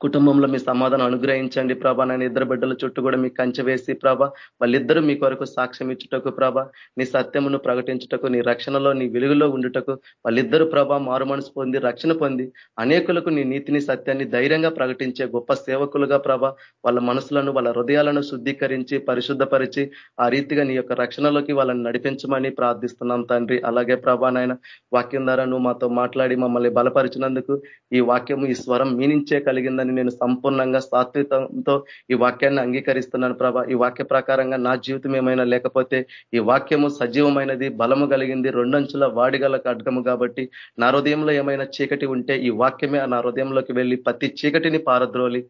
కుటుంబంలో మీ సమాధానం అనుగ్రహించండి ప్రభా. నేను ఇద్దరు బిడ్డల చుట్టూ కూడా మీకు కంచె వేసి ప్రభ వాళ్ళిద్దరూ మీ కొరకు సాక్ష్యం ఇచ్చుటకు ప్రభ నీ సత్యమును ప్రకటించుటకు నీ రక్షణలో నీ వెలుగులో ఉండుటకు వాళ్ళిద్దరూ ప్రభ మారు మనసు పొంది రక్షణ పొంది అనేకులకు నీ నీతిని సత్యాన్ని ధైర్యంగా ప్రకటించే గొప్ప సేవకులుగా ప్రభ వాళ్ళ మనసులను వాళ్ళ హృదయాలను శుద్ధీకరించి పరిశుద్ధపరిచి ఆ రీతిగా నీ యొక్క రక్షణలోకి వాళ్ళని నడిపించమని ప్రార్థిస్తున్నాం తండ్రి. అలాగే ప్రభా నాయన వాక్యం ద్వారా నువ్వు మాతో మాట్లాడి మమ్మల్ని బలపరిచినందుకు ఈ వాక్యం ఈ స్వరం మీనించే కలిగిందని ఉందని నేను సంపూర్ణంగా సాత్వికంతో ఈ వాక్యాన్ని అంగీకరిస్తున్నాను ప్రభా. ఈ వాక్య ప్రకారంగా నా జీవితం ఏమైనా లేకపోతే ఈ వాక్యము సజీవమైనది బలము కలిగింది రెండంచుల వాడిగల ఖడ్గము కాబట్టి నా హృదయంలో ఏమైనా చీకటి ఉంటే ఈ వాక్యమే నా హృదయంలోకి వెళ్ళి ప్రతి చీకటిని పారద్రోలి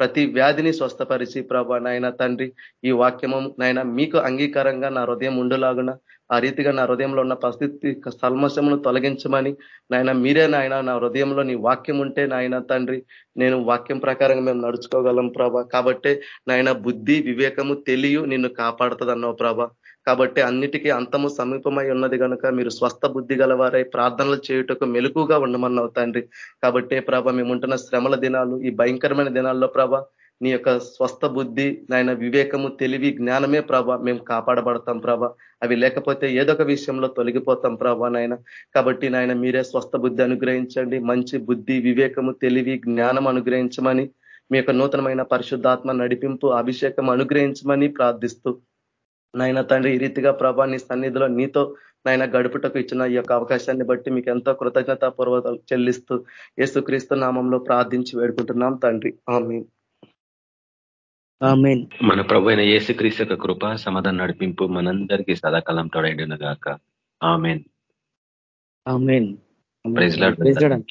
ప్రతి వ్యాధిని స్వస్థపరిచి ప్రభా నాయన తండ్రి ఈ వాక్యము నాయన మీకు అంగీకారంగా నా హృదయం ఉండులాగున ఆ రీతిగా నా హృదయంలో ఉన్న పరిస్థితి సల్మశమును తొలగించమని నాయన మీరే నాయన నా హృదయంలో నీ వాక్యం ఉంటే నాయన తండ్రి నేను వాక్యం ప్రకారంగా మేము నడుచుకోగలం ప్రభా. కాబట్టే నాయన బుద్ధి వివేకము తెలియ నిన్ను కాపాడుతుంది ప్రభ. కాబట్టి అన్నిటికీ అంతము సమీపమై ఉన్నది కనుక మీరు స్వస్థ బుద్ధి గలవారై ప్రార్థనలు చేయుటకు మెలుకుగా ఉండమన్నావు తండ్రి. కాబట్టి ప్రభ మేము ఉంటున్న శ్రమల దినాలు ఈ భయంకరమైన దినాల్లో ప్రభ నీ యొక్క స్వస్థ బుద్ధి నాయన వివేకము తెలివి జ్ఞానమే ప్రభ మేము కాపాడబడతాం ప్రభ. అవి లేకపోతే ఏదొక విషయంలో తొలగిపోతాం ప్రభా నాయన. కాబట్టి నాయన మీరే స్వస్థ బుద్ధి అనుగ్రహించండి మంచి బుద్ధి వివేకము తెలివి జ్ఞానం అనుగ్రహించమని మీ యొక్క నూతనమైన పరిశుద్ధాత్మ నడిపింపు అభిషేకం అనుగ్రహించమని ప్రార్థిస్తూ నాయన తండ్రి ఈ రీతిగా ప్రభా నీ సన్నిధిలో నీతో నాయన గడుపుటకు ఇచ్చిన ఈ యొక్క అవకాశాన్ని బట్టి మీకు ఎంతో కృతజ్ఞత పూర్వకాలు చెల్లిస్తూ యేసుక్రీస్తు నామంలో ప్రార్థించి వేడుకుంటున్నాం తండ్రి. ఆమె మన ప్రభు అయిన యేసుక్రీస్తు యొక్క కృప సమాధానం నడిపింపు మనందరికీ సదాకాలం తోడైండును గాక. Amen. Amen. Praise Lord. Praise Lord.